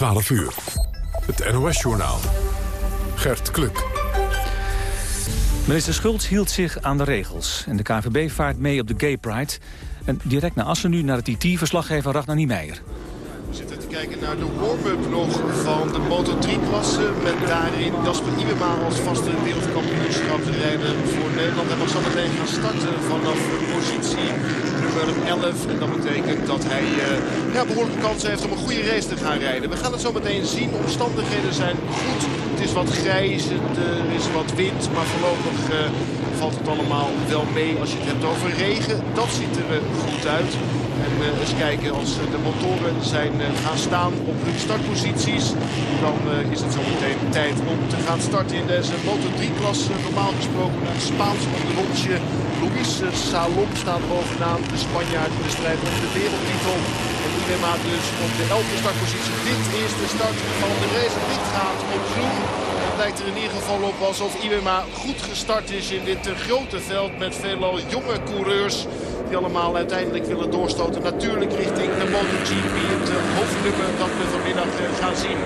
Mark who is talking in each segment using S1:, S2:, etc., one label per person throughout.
S1: 12 uur. Het NOS-journaal. Gert Kluk.
S2: Minister Schultz hield zich aan de regels. En de KVB vaart mee op de Gay Pride. En direct naar Assen nu naar het IT-verslaggever Ragnar Niemeyer.
S3: We zitten te kijken naar de warm-up nog van de Moto3-klasse. Met daarin Jasper Iwema als vaste wereldkampioenschapsrijder voor Nederland. Hij mag zo meteen gaan starten vanaf positie nummer 11. En dat betekent dat hij uh, ja, behoorlijke kansen heeft om een goede race te gaan rijden. We gaan het zo meteen zien. Omstandigheden zijn goed. Het is wat grijs, er is wat wind, maar voorlopig... Uh, valt het allemaal wel mee als je het hebt over regen. Dat ziet er goed uit. En eens kijken, als de motoren zijn gaan staan op hun startposities... dan is het zo meteen tijd om te gaan starten in deze Moto3-klasse. Normaal gesproken een Spaans onderrondje. Luis Salom staat bovenaan. De Spanjaard in de strijd om de wereldtitel. En Ilema dus op de 11e startpositie. Dit is de start van de race. Dit gaat op groen. Het lijkt er in ieder geval op alsof Iwema goed gestart is in dit grote veld met veelal jonge coureurs die allemaal uiteindelijk willen doorstoten. Natuurlijk richting de MotoGP, het uh, hoofdnummer dat we vanmiddag gaan zien.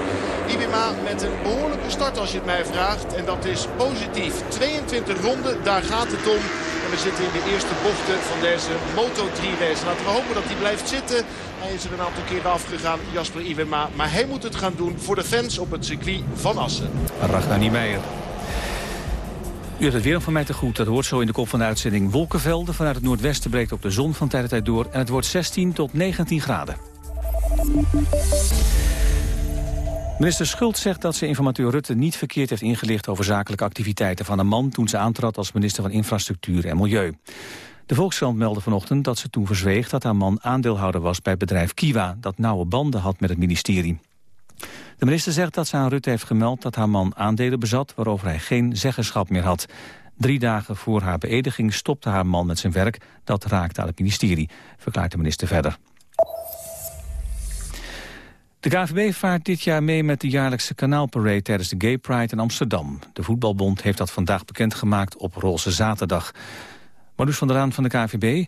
S3: Iwima met een behoorlijke start als je het mij vraagt. En dat is positief. 22 ronden, daar gaat het om. We zitten in de eerste bochten van deze Moto3-race. Laten we hopen dat hij blijft zitten. Hij is er een aantal keren afgegaan, Jasper Iwema. Maar hij moet het gaan doen voor de fans op het circuit van Assen.
S2: Ragnar Niemeyer. U hebt het weer van mij te goed. Dat hoort zo in de kop van de uitzending. Wolkenvelden vanuit het noordwesten breekt ook de zon van tijd tot tijd door. En het wordt 16 tot 19 graden. Minister Schult zegt dat ze informateur Rutte niet verkeerd heeft ingelicht over zakelijke activiteiten van een man toen ze aantrad als minister van Infrastructuur en Milieu. De Volkskrant meldde vanochtend dat ze toen verzweeg dat haar man aandeelhouder was bij het bedrijf Kiwa, dat nauwe banden had met het ministerie. De minister zegt dat ze aan Rutte heeft gemeld dat haar man aandelen bezat... waarover hij geen zeggenschap meer had. Drie dagen voor haar beëdiging stopte haar man met zijn werk. Dat raakte aan het ministerie, verklaart de minister verder. De KVB vaart dit jaar mee met de jaarlijkse kanaalparade tijdens de Gay Pride in Amsterdam. De voetbalbond heeft dat vandaag bekendgemaakt op Roze Zaterdag. Marloes van der Raan van de KVB,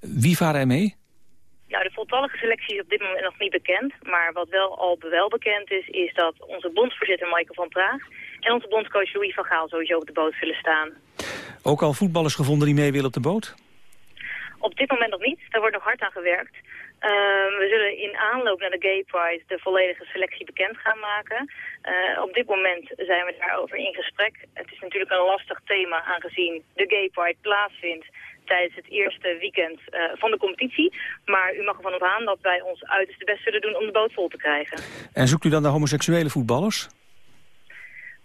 S2: wie varen er mee?
S4: Nou, de voltallige selectie is op dit moment nog niet bekend. Maar wat wel al wel bekend is, is dat onze bondsvoorzitter Michael van Praag... en onze bondscoach Louis van Gaal sowieso op de boot zullen staan.
S2: Ook al voetballers gevonden die mee willen op de boot?
S4: Op dit moment nog niet. Daar wordt nog hard aan gewerkt. Uh, we zullen in aanloop naar de Gay Pride de volledige selectie bekend gaan maken. Uh, op dit moment zijn we daarover in gesprek. Het is natuurlijk een lastig thema aangezien de Gay Pride plaatsvindt tijdens het eerste weekend uh, van de competitie. Maar u mag ervan op aan dat wij ons uiterste best zullen doen om de boot vol te krijgen.
S2: En zoekt u dan naar homoseksuele voetballers?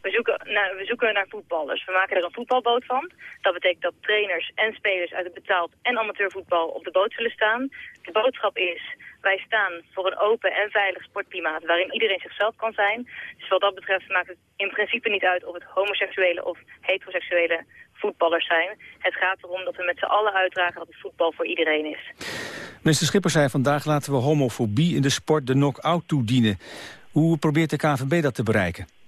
S4: We zoeken, naar, we zoeken naar voetballers. We maken er een voetbalboot van. Dat betekent dat trainers en spelers uit het betaald en amateurvoetbal op de boot zullen staan. De boodschap is, wij staan voor een open en veilig sportklimaat waarin iedereen zichzelf kan zijn. Dus wat dat betreft maakt het in principe niet uit of het homoseksuele of heteroseksuele voetballers zijn. Het gaat erom dat we met z'n allen uitdragen dat het voetbal voor iedereen is.
S2: Minister Schipper zei vandaag laten we homofobie in de sport de knock-out toedienen. Hoe probeert de KVB dat te bereiken?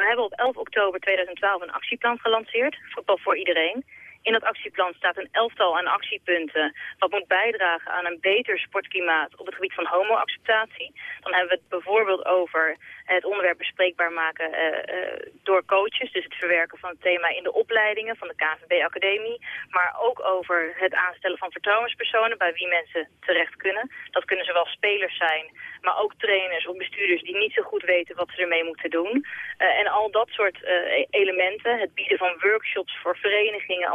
S4: We hebben op 11 oktober 2012 een actieplan gelanceerd, Voetbal voor Iedereen. In dat actieplan staat een elftal aan actiepunten wat moet bijdragen aan een beter sportklimaat op het gebied van homoacceptatie. Dan hebben we het bijvoorbeeld over het onderwerp bespreekbaar maken uh, uh, door coaches. Dus het verwerken van het thema in de opleidingen van de KVB-academie. Maar ook over het aanstellen van vertrouwenspersonen bij wie mensen terecht kunnen. Dat kunnen zowel spelers zijn, maar ook trainers of bestuurders die niet zo goed weten wat ze ermee moeten doen. Uh, en al dat soort elementen, het bieden van workshops voor verenigingen,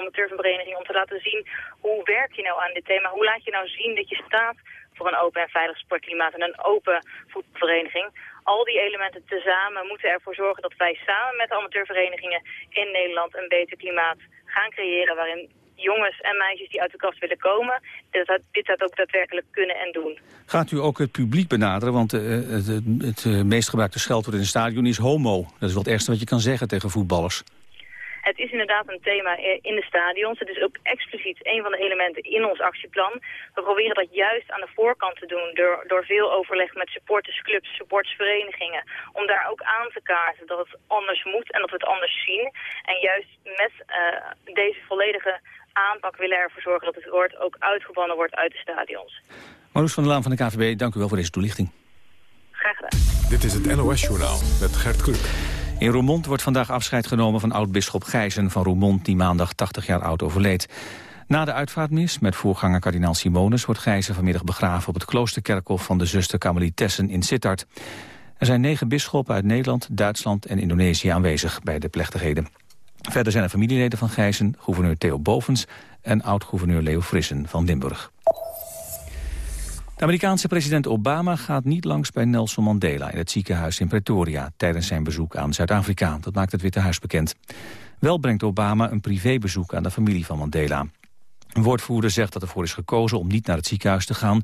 S4: om te laten zien hoe werk je nou aan dit thema. Hoe laat je nou zien dat je staat voor een open en veilig sportklimaat en een open voetbalvereniging al die elementen tezamen moeten ervoor zorgen dat wij samen met de amateurverenigingen in Nederland een beter klimaat gaan creëren waarin jongens en meisjes die uit de kast willen komen, dit, dat ook daadwerkelijk kunnen en doen.
S2: Gaat u ook het publiek benaderen? Want uh, het, het, meest gebruikte scheldwoord in het stadion is homo. Dat is wel het ergste wat je kan zeggen tegen voetballers.
S4: Het is inderdaad een thema in de stadions. Het is ook expliciet een van de elementen in ons actieplan. We proberen dat juist aan de voorkant te doen door, door veel overleg met supportersclubs, supportersverenigingen. Om daar ook aan te kaarten dat het anders moet en dat we het anders zien. En juist met uh, deze volledige aanpak willen ervoor zorgen dat het woord ook uitgebannen wordt uit de stadions.
S2: Marloes van der Laan van de KVB, dank u wel voor deze toelichting.
S4: Graag gedaan.
S1: Dit is het NOS-journaal met Gert Kluk.
S2: In Roermond wordt vandaag afscheid genomen van oud-bisschop Gijzen van Roermond... die maandag 80 jaar oud overleed. Na de uitvaartmis met voorganger kardinaal Simonus... wordt Gijzen vanmiddag begraven op het kloosterkerkhof... van de zuster Kamelitessen in Sittard. Er zijn negen bisschoppen uit Nederland, Duitsland en Indonesië aanwezig... bij de plechtigheden. Verder zijn er familieleden van Gijzen, gouverneur Theo Bovens... en oud-gouverneur Leo Frissen van Limburg. De Amerikaanse president Obama gaat niet langs bij Nelson Mandela... in het ziekenhuis in Pretoria tijdens zijn bezoek aan Zuid-Afrika. Dat maakt het Witte Huis bekend. Wel brengt Obama een privébezoek aan de familie van Mandela. Een woordvoerder zegt dat ervoor is gekozen om niet naar het ziekenhuis te gaan...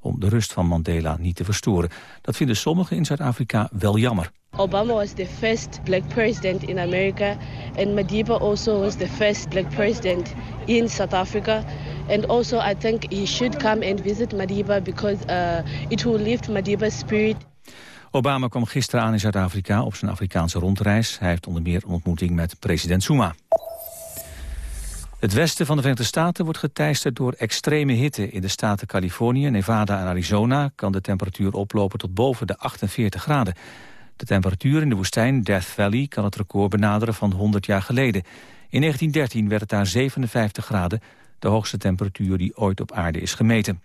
S2: om de rust van Mandela niet te verstoren. Dat vinden sommigen in Zuid-Afrika wel jammer.
S5: Obama was the first black president in America and Madiba also was the first black president in South Africa. And also I think he should come and visit Madiba because uh, it will lift Madiba's spirit.
S2: Obama kwam gisteren aan in Zuid-Afrika op zijn Afrikaanse rondreis. Hij heeft onder meer een ontmoeting met president Zuma. Het westen van de Verenigde Staten wordt geteisterd door extreme hitte. In de staten Californië, Nevada en Arizona kan de temperatuur oplopen tot boven de 48 graden. De temperatuur in de woestijn Death Valley kan het record benaderen van 100 jaar geleden. In 1913 werd het daar 57 graden, de hoogste temperatuur die ooit op aarde is gemeten.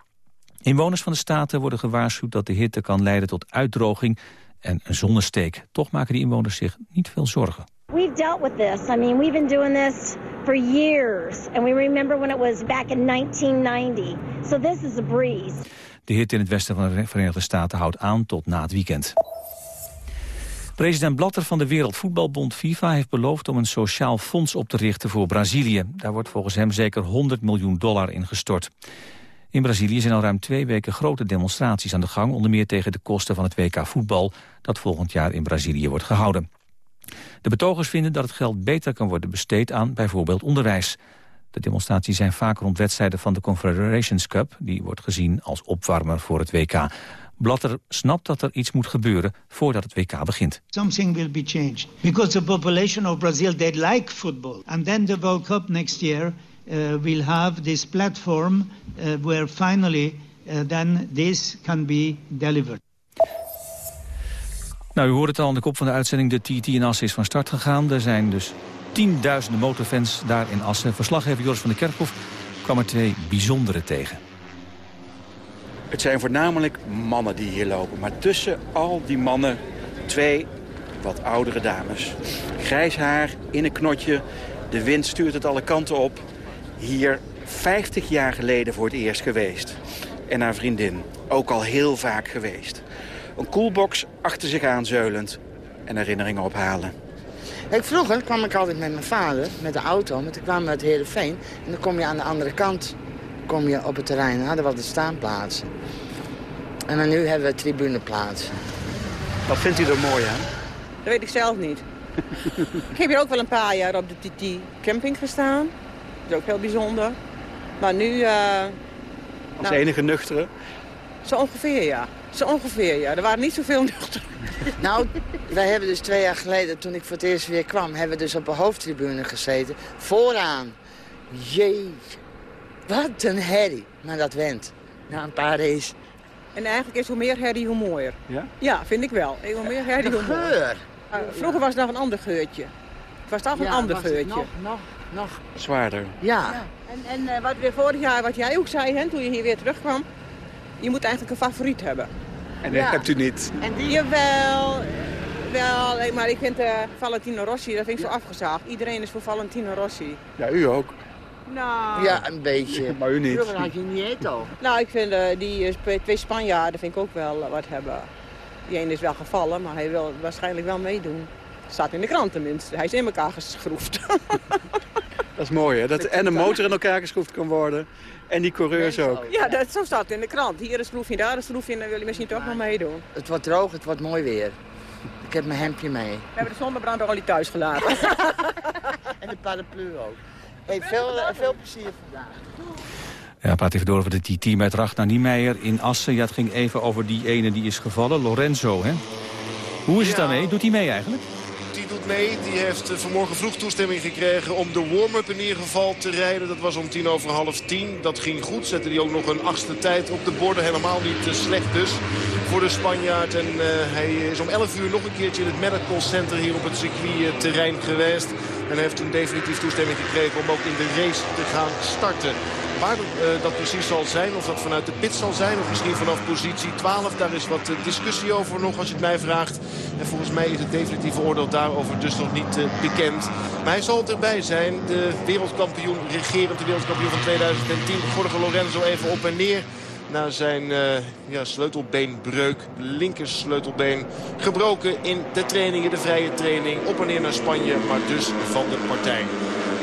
S2: Inwoners van de staten worden gewaarschuwd dat de hitte kan leiden tot uitdroging en een zonnesteek. Toch maken die inwoners zich niet veel zorgen.
S6: We've dealt with this. I mean, we've been doing this for years. And we remember when it was back in 1990. So this is a breeze.
S2: De hitte in het westen van de Verenigde Staten houdt aan tot na het weekend. President Blatter van de Wereldvoetbalbond FIFA heeft beloofd om een sociaal fonds op te richten voor Brazilië. Daar wordt volgens hem zeker 100 miljoen dollar in gestort. In Brazilië zijn al ruim twee weken grote demonstraties aan de gang... onder meer tegen de kosten van het WK voetbal... dat volgend jaar in Brazilië wordt gehouden. De betogers vinden dat het geld beter kan worden besteed aan bijvoorbeeld onderwijs. De demonstraties zijn vaak rond wedstrijden van de Confederations Cup... die wordt gezien als opwarmer voor het WK. Blatter snapt dat er iets moet gebeuren voordat het WK begint.
S7: Something will be changed because the population of Brazil they like football, and then the World Cup next year uh, will have this platform uh, where finally uh, then this can be delivered.
S2: Nou, u hoort het al aan de kop van de uitzending. De TT in Assen is van start gegaan. Er zijn dus tienduizenden motorfans daar in Assen. Verslaggever Joris van der Kerkhof kwam er twee bijzondere tegen.
S8: Het zijn voornamelijk mannen die hier lopen. Maar tussen al die mannen twee wat oudere dames. Grijs haar, in een knotje. De wind stuurt het alle kanten op. Hier 50 jaar geleden voor het eerst geweest. En haar vriendin, ook al heel vaak geweest. Een koelbox achter zich aanzeulend en herinneringen ophalen.
S9: Kijk, vroeger kwam ik altijd met mijn vader, met de auto, met de kwam uit Heerenveen. En dan kom je aan de andere kant kom je op het terrein. Dan hadden we de staanplaatsen. En dan nu hebben we tribuneplaatsen.
S8: Wat vindt u er mooi aan?
S10: Dat weet ik zelf niet. ik heb hier ook wel een paar jaar op de TT camping gestaan. Dat is ook heel bijzonder. Maar nu... Uh,
S8: Als nou, enige nuchtere?
S10: Zo ongeveer, ja. Zo ongeveer, ja. Er waren niet zoveel nuchter.
S9: Nou, wij hebben dus twee jaar geleden, toen ik voor het eerst weer kwam... hebben we dus op een hoofdtribune gezeten. Vooraan. Jee. Wat een herrie. Maar dat went. Na een paar races.
S10: En eigenlijk is hoe meer herrie, hoe mooier.
S8: Ja?
S10: Ja, vind ik wel. Hoe meer herrie, hoe mooier.
S9: geur.
S10: Uh, vroeger was het nog een ander geurtje. Het was toch een
S9: ja,
S10: ander
S9: was
S10: geurtje.
S9: Nog, nog, nog.
S8: Zwaarder.
S9: Ja.
S10: ja. En, en uh, wat we vorig jaar, wat jij ook zei, hè, toen je hier weer terugkwam... je moet eigenlijk een favoriet hebben.
S8: En dat hebt u niet.
S10: En die... Jawel, wel, maar ik vind uh, Valentino Rossi, dat vind ik zo afgezaagd. Iedereen is voor Valentino Rossi.
S8: Ja, u ook.
S10: Nou...
S9: Ja, een beetje.
S8: Maar u niet.
S9: Vroeger had je Nieto.
S10: Nou, ik vind uh, die uh, twee Spanjaarden vind ik ook wel uh, wat hebben. Die ene is wel gevallen, maar hij wil waarschijnlijk wel meedoen. Staat in de krant tenminste. Hij is in elkaar geschroefd.
S8: dat is mooi, hè? Dat en een motor in elkaar geschroefd kan worden. En die coureurs ook.
S10: Ja, dat, zo staat het in de krant. Hier een schroefje, daar een schroefje. En dan wil je misschien toch nog meedoen.
S9: Het wordt droog, het wordt mooi weer. Ik heb mijn hemdje mee. We
S10: hebben de zonnebrandolie thuis gelaten.
S9: en de paraplu ook. Hey, veel, veel plezier vandaag.
S2: Ja, praat even door over de TT met Ragnar Niemeyer in Assen. Ja, het ging even over die ene die is gevallen, Lorenzo. Hè? Hoe is het daarmee? Doet hij mee eigenlijk?
S3: Die doet mee. Die heeft vanmorgen vroeg toestemming gekregen om de warm-up in ieder geval te rijden. Dat was om tien over half tien. Dat ging goed. Zette hij ook nog een achtste tijd op de borden. Helemaal niet slecht dus. voor de Spanjaard. En hij is om 11 uur nog een keertje in het Medical Center hier op het circuitterrein geweest. En heeft een definitief toestemming gekregen om ook in de race te gaan starten. Waar uh, dat precies zal zijn, of dat vanuit de pit zal zijn... of misschien vanaf positie 12, daar is wat uh, discussie over nog als je het mij vraagt. En volgens mij is het definitieve oordeel daarover dus nog niet uh, bekend. Maar hij zal erbij zijn. De wereldkampioen, regerend de wereldkampioen van 2010, Jorge Lorenzo even op en neer na zijn uh, ja, sleutelbeenbreuk, linker sleutelbeen, gebroken in de trainingen, de vrije training. Op en neer naar Spanje, maar dus van de partij.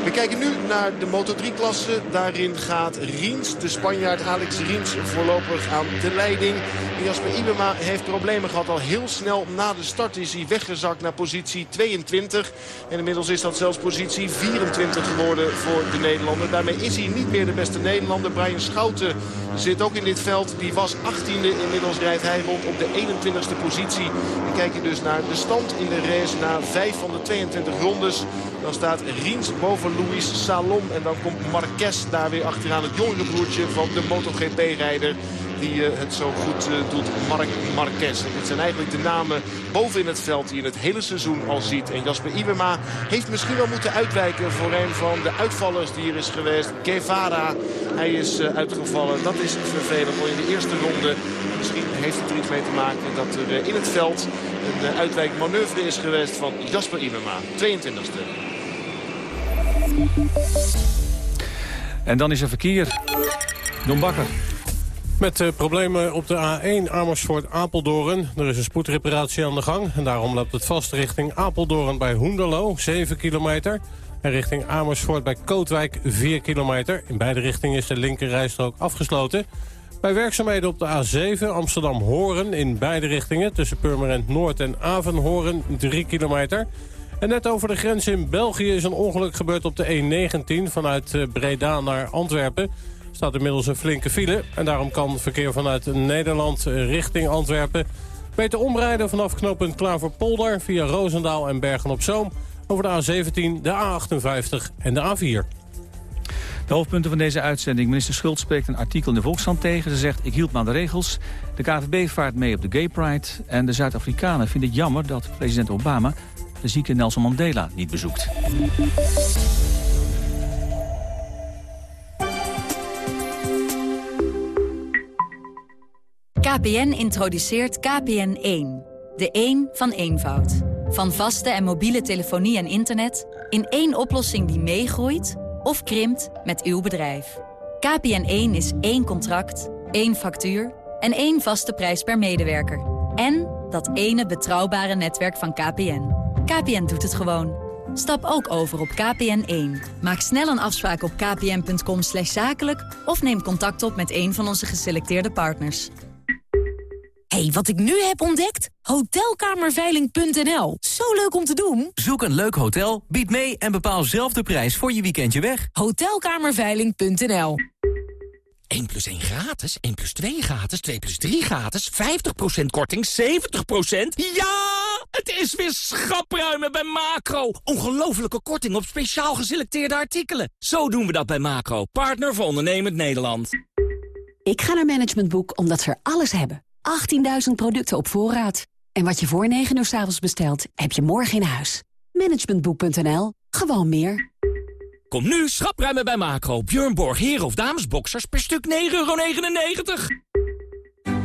S3: We kijken nu naar de Moto3-klasse. Daarin gaat Riens, de Spanjaard Alex Riens, voorlopig aan de leiding. Jasper Ibema heeft problemen gehad. Al heel snel na de start is hij weggezakt naar positie 22. En inmiddels is dat zelfs positie 24 geworden voor de Nederlander. Daarmee is hij niet meer de beste Nederlander. Brian Schouten zit ook in dit veld. Die was 18e. Inmiddels rijdt hij rond op de 21e positie. En kijk je dus naar de stand in de race na 5 van de 22 rondes. Dan staat Riens boven Luis Salom. En dan komt Marquez daar weer achteraan. Het jongere broertje van de MotoGP-rijder die uh, het zo goed uh, doet, Mark Marquez. En dit zijn eigenlijk de namen boven in het veld die je het hele seizoen al ziet. En Jasper Iwema heeft misschien wel moeten uitwijken voor een van de uitvallers die er is geweest. Guevara, hij is uh, uitgevallen. Dat is vervelend, want in de eerste ronde misschien heeft het er iets mee te maken dat er in het veld een uitwijkmanoeuvre is geweest van Jasper Iwema, 22e.
S2: En dan is er verkeer. Don Bakker.
S11: Met uh, problemen op de A1 Amersfoort-Apeldoorn. Er is een spoedreparatie aan de gang. En daarom loopt het vast richting Apeldoorn bij Hoenderlo, 7 kilometer. En richting Amersfoort bij Kootwijk, 4 kilometer. In beide richtingen is de linkerrijstrook afgesloten. Bij werkzaamheden op de A7 Amsterdam-Horen in beide richtingen... tussen Purmerend Noord en Avenhoorn, 3 kilometer... En net over de grens in België is een ongeluk gebeurd op de E19... vanuit eh, Breda naar Antwerpen. Er staat inmiddels een flinke file. En daarom kan verkeer vanuit Nederland eh, richting Antwerpen... beter omrijden vanaf knooppunt Klaverpolder... via Roosendaal en Bergen-op-Zoom... over de A17, de A58 en de A4.
S2: De hoofdpunten van deze uitzending. Minister Schultz spreekt een artikel in de Volkshand tegen. Ze zegt, ik hield me aan de regels. De KVB vaart mee op de Gay Pride. En de Zuid-Afrikanen vinden het jammer dat president Obama de zieke Nelson Mandela niet bezoekt.
S12: KPN introduceert KPN1. De 1 van eenvoud. Van vaste en mobiele telefonie en internet... in één oplossing die meegroeit of krimpt met uw bedrijf. KPN1 is één contract, één factuur en één vaste prijs per medewerker. En dat ene betrouwbare netwerk van KPN. KPN doet het gewoon. Stap ook over op KPN1. Maak snel een afspraak op kpn.com zakelijk... of neem contact op met een van onze geselecteerde partners.
S13: hey, wat ik nu heb ontdekt? Hotelkamerveiling.nl. Zo leuk om te doen.
S14: Zoek een leuk hotel, bied mee en bepaal zelf de prijs voor je weekendje weg.
S13: Hotelkamerveiling.nl
S15: 1 plus 1 gratis, 1 plus 2 gratis, 2 plus 3 gratis, 50% korting, 70%. Ja! Het is weer schapruimen bij Macro. Ongelofelijke korting op speciaal geselecteerde artikelen. Zo doen we dat bij Macro, partner voor ondernemend Nederland.
S16: Ik ga naar Management Boek omdat ze er alles hebben. 18.000 producten op voorraad. En wat je voor 9 uur s avonds bestelt, heb je morgen in huis. Managementboek.nl. Gewoon meer.
S15: Kom nu schapruimen bij Macro. Björn Borg, heren of damesboxers per stuk 9,99 euro.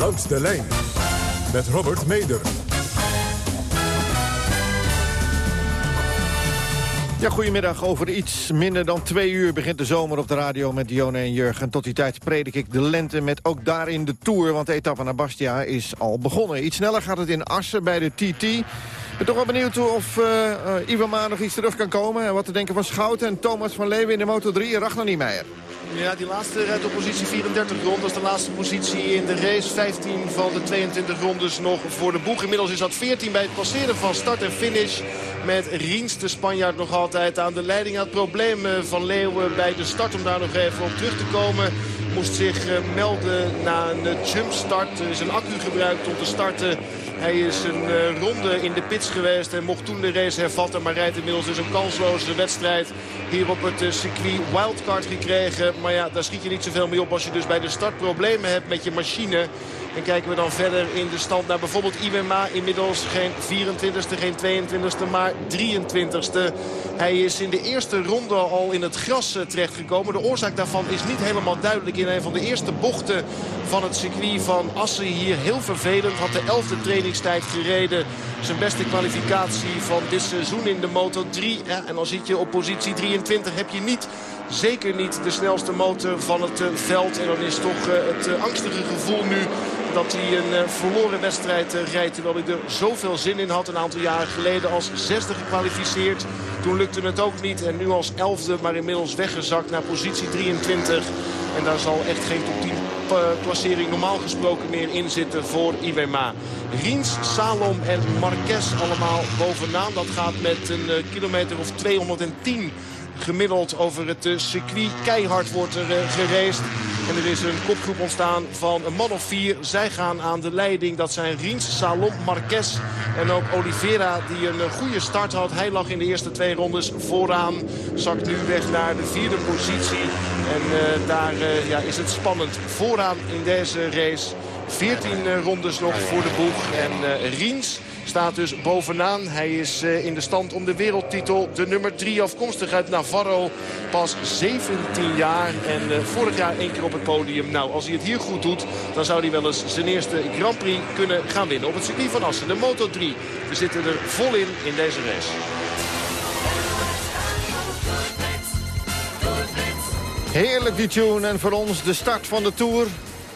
S1: Langs de lijn met Robert Meder.
S17: Ja, goedemiddag. Over iets minder dan twee uur begint de zomer op de radio met Dione en Jurgen. Tot die tijd predik ik de lente met ook daarin de Tour, want de etappe naar Bastia is al begonnen. Iets sneller gaat het in Assen bij de TT. Ik ben toch wel benieuwd of uh, uh, Ivan nog iets terug kan komen. En wat te denken van Schouten en Thomas van Leeuwen in de Moto3. Ragnar Niemeyer.
S3: Ja, die laatste rijdt op positie 34 rond. Dat is de laatste positie in de race. 15 van de 22 rondes nog voor de boeg. Inmiddels is dat 14 bij het passeren van start en finish. Met Riens, de Spanjaard, nog altijd aan de leiding. Had problemen van Leeuwen bij de start om daar nog even op terug te komen. Moest zich eh, melden na een jumpstart. Er is een accu gebruikt om te starten. Hij is een uh, ronde in de pits geweest en mocht toen de race hervatten. Maar rijdt inmiddels dus een kansloze wedstrijd hier op het uh, circuit. Wildcard gekregen, maar ja, daar schiet je niet zoveel mee op als je dus bij de start problemen hebt met je machine. En kijken we dan verder in de stand naar bijvoorbeeld Iwema. Inmiddels geen 24ste, geen 22ste, maar 23ste. Hij is in de eerste ronde al in het gras uh, terechtgekomen. De oorzaak daarvan is niet helemaal duidelijk. In een van de eerste bochten van het circuit van Assen hier heel vervelend. Had de 11e trainingstijd gereden. Zijn beste kwalificatie van dit seizoen in de Moto 3. Ja, en dan zit je op positie 23. Heb je niet zeker niet de snelste motor van het uh, veld. En dan is toch uh, het angstige gevoel nu dat hij een verloren wedstrijd rijdt. Terwijl hij er zoveel zin in had een aantal jaren geleden als zesde gekwalificeerd. Toen lukte het ook niet en nu als elfde maar inmiddels weggezakt naar positie 23. En daar zal echt geen top 10 klassering normaal gesproken meer in zitten voor Iwema. Riens, Salom en Marquez allemaal bovenaan. Dat gaat met een kilometer of 210 gemiddeld over het circuit. Keihard wordt er geraced. En er is een kopgroep ontstaan van een man of vier. Zij gaan aan de leiding. Dat zijn Riens, Salom, Marquez en ook Oliveira die een goede start had. Hij lag in de eerste twee rondes vooraan. Zakt nu weg naar de vierde positie. En daar ja, is het spannend. Vooraan in deze race. 14 uh, rondes nog voor de boeg. En Riens staat dus bovenaan. Hij is uh, in de stand om de wereldtitel. De nummer 3 afkomstig uit Navarro. Pas 17 jaar en uh, vorig jaar één keer op het podium. Nou, als hij het hier goed doet, dan zou hij wel eens zijn eerste Grand Prix kunnen gaan winnen. Op het circuit van Assen, de Moto 3. We zitten er vol in in deze race.
S17: Heerlijk die tune en voor ons de start van de Tour.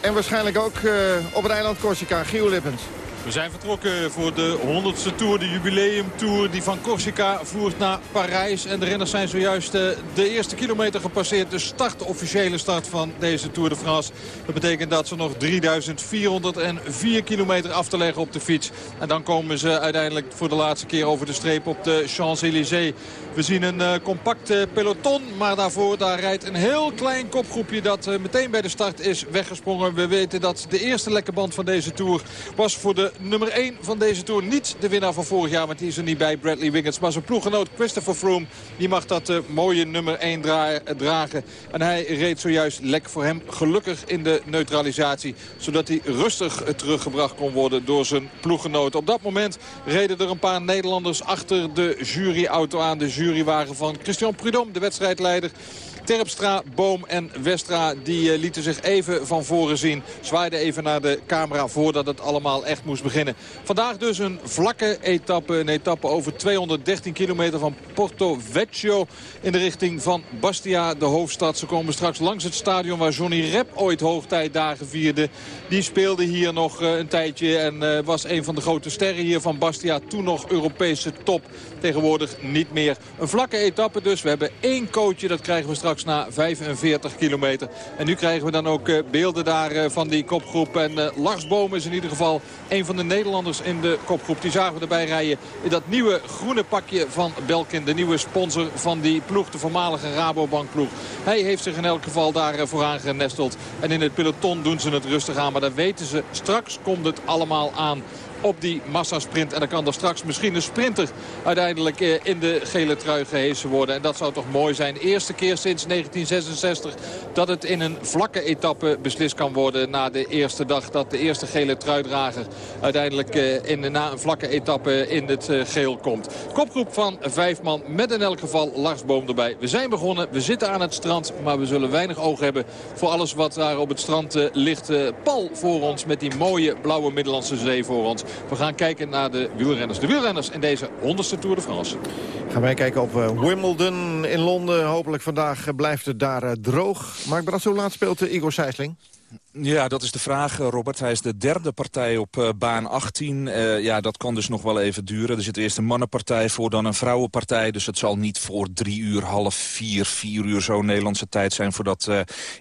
S17: En waarschijnlijk ook uh, op het eiland Corsica. Gio Lippens.
S18: We zijn vertrokken voor de 100ste Tour, de jubileumtour die van Corsica voert naar Parijs. En de renners zijn zojuist de eerste kilometer gepasseerd. De start, de officiële start van deze Tour de France. Dat betekent dat ze nog 3404 kilometer af te leggen op de fiets. En dan komen ze uiteindelijk voor de laatste keer over de streep op de Champs-Élysées. We zien een uh, compact uh, peloton, maar daarvoor daar rijdt een heel klein kopgroepje dat uh, meteen bij de start is weggesprongen. We weten dat de eerste lekke band van deze Tour was voor de nummer 1 van deze Tour. Niet de winnaar van vorig jaar, want die is er niet bij, Bradley Wiggins. Maar zijn ploeggenoot Christopher Froome, die mag dat mooie nummer 1 dra dragen. En hij reed zojuist lek voor hem gelukkig in de neutralisatie. Zodat hij rustig teruggebracht kon worden door zijn ploeggenoot. Op dat moment reden er een paar Nederlanders achter de juryauto aan. De jurywagen van Christian Prudhomme, de wedstrijdleider. Terpstra, Boom en Westra die uh, lieten zich even van voren zien. Zwaaiden even naar de camera voordat het allemaal echt moest beginnen. Vandaag dus een vlakke etappe. Een etappe over 213 kilometer van Porto Vecchio in de richting van Bastia, de hoofdstad. Ze komen straks langs het stadion waar Johnny Rep ooit hoogtijdagen vierde. Die speelde hier nog uh, een tijdje en uh, was een van de grote sterren hier van Bastia. Toen nog Europese top. Tegenwoordig niet meer. Een vlakke etappe dus. We hebben één coachje, dat krijgen we straks na 45 kilometer. En nu krijgen we dan ook uh, beelden daar uh, van die kopgroep. En uh, Lars Boom is in ieder geval een van de Nederlanders in de kopgroep. Die zagen we erbij rijden in dat nieuwe groene pakje van Belkin. De nieuwe sponsor van die ploeg, de voormalige Rabobank ploeg. Hij heeft zich in elk geval daar vooraan genesteld. En in het peloton doen ze het rustig aan. Maar dan weten ze, straks komt het allemaal aan op die massasprint. En dan kan er straks misschien een sprinter uiteindelijk in de gele trui gehesen worden. En dat zou toch mooi zijn. Eerste keer sinds 1966 dat het in een vlakke etappe beslist kan worden. Na de eerste dag dat de eerste gele truidrager uiteindelijk in, na een vlakke etappe in het geel komt. Kopgroep van vijf man met in elk geval Lars Boom erbij. We zijn begonnen, we zitten aan het strand. Maar we zullen weinig oog hebben voor alles wat daar op het strand ligt. Pal voor ons met die mooie blauwe Middellandse Zee voor ons. We gaan kijken naar de wielrenners. De wielrenners in deze 100ste Tour de France.
S17: Gaan wij kijken op uh, Wimbledon in Londen. Hopelijk vandaag uh, blijft het daar uh, droog. Mark Brasso laat speelt Igor Sijsling.
S19: Ja, dat is de vraag, eh, Robert. Hij is de derde partij op uh, baan 18. Uh, ja, dat kan dus nog wel even duren. Er zit eerst een mannenpartij voor, dan een vrouwenpartij. Dus het zal niet voor drie uur, half vier, vier uur zo Nederlandse tijd zijn... voordat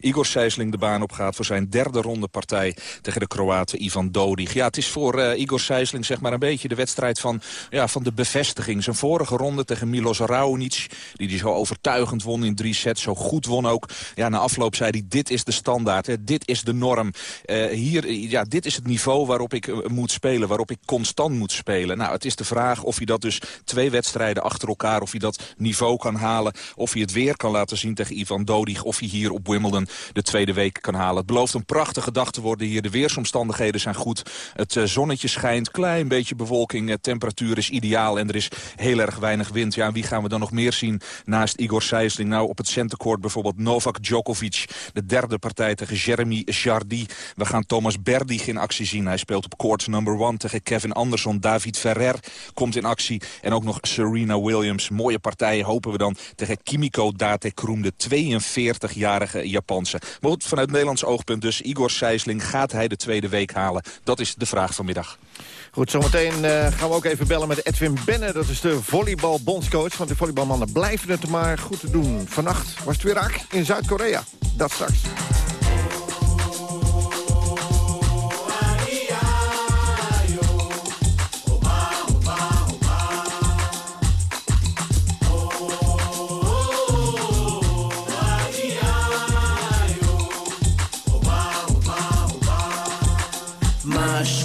S19: Igor Sijsling de baan opgaat voor zijn derde ronde partij... tegen de Kroaten Ivan Dodig. Ja, het is voor Igor Sijsling zeg maar een beetje de wedstrijd van, ja, van de bevestiging. Zijn vorige ronde tegen Milos Raonic, die hij zo overtuigend won in drie sets. Zo goed won ook. Ja, na afloop zei hij, dit is de standaard, dit is de Uh, hier, ja, dit is het niveau waarop ik uh, moet spelen, waarop ik constant moet spelen. Nou, het is de vraag of hij dat dus twee wedstrijden achter elkaar, of hij dat niveau kan halen, of hij het weer kan laten zien tegen Ivan Dodig, of hij hier op Wimbledon de tweede week kan halen. Het belooft een prachtige dag te worden hier. De weersomstandigheden zijn goed. Het zonnetje schijnt, klein beetje bewolking, temperatuur is ideaal en er is heel erg weinig wind. Ja, wie gaan we dan nog meer zien naast Igor Sijsling? Nou, op het centercourt bijvoorbeeld Novak Djokovic, de derde partij tegen Jeremy We gaan Thomas Berdig in actie zien. Hij speelt op court number one tegen Kevin Anderson. David Ferrer komt in actie. En ook nog Serena Williams. Mooie partijen hopen we dan tegen Kimiko Date Kroem, de 42-jarige Japanse. Maar goed, vanuit Nederlands oogpunt dus. Igor Sijsling, gaat hij de tweede week halen? Dat is de vraag vanmiddag.
S17: Goed, zometeen uh, gaan we ook even bellen met Edwin Benne. Dat is de volleybalbondscoach. Want de volleybalmannen blijven het maar goed te doen. Vannacht was het weer raak in Zuid-Korea. Dat straks.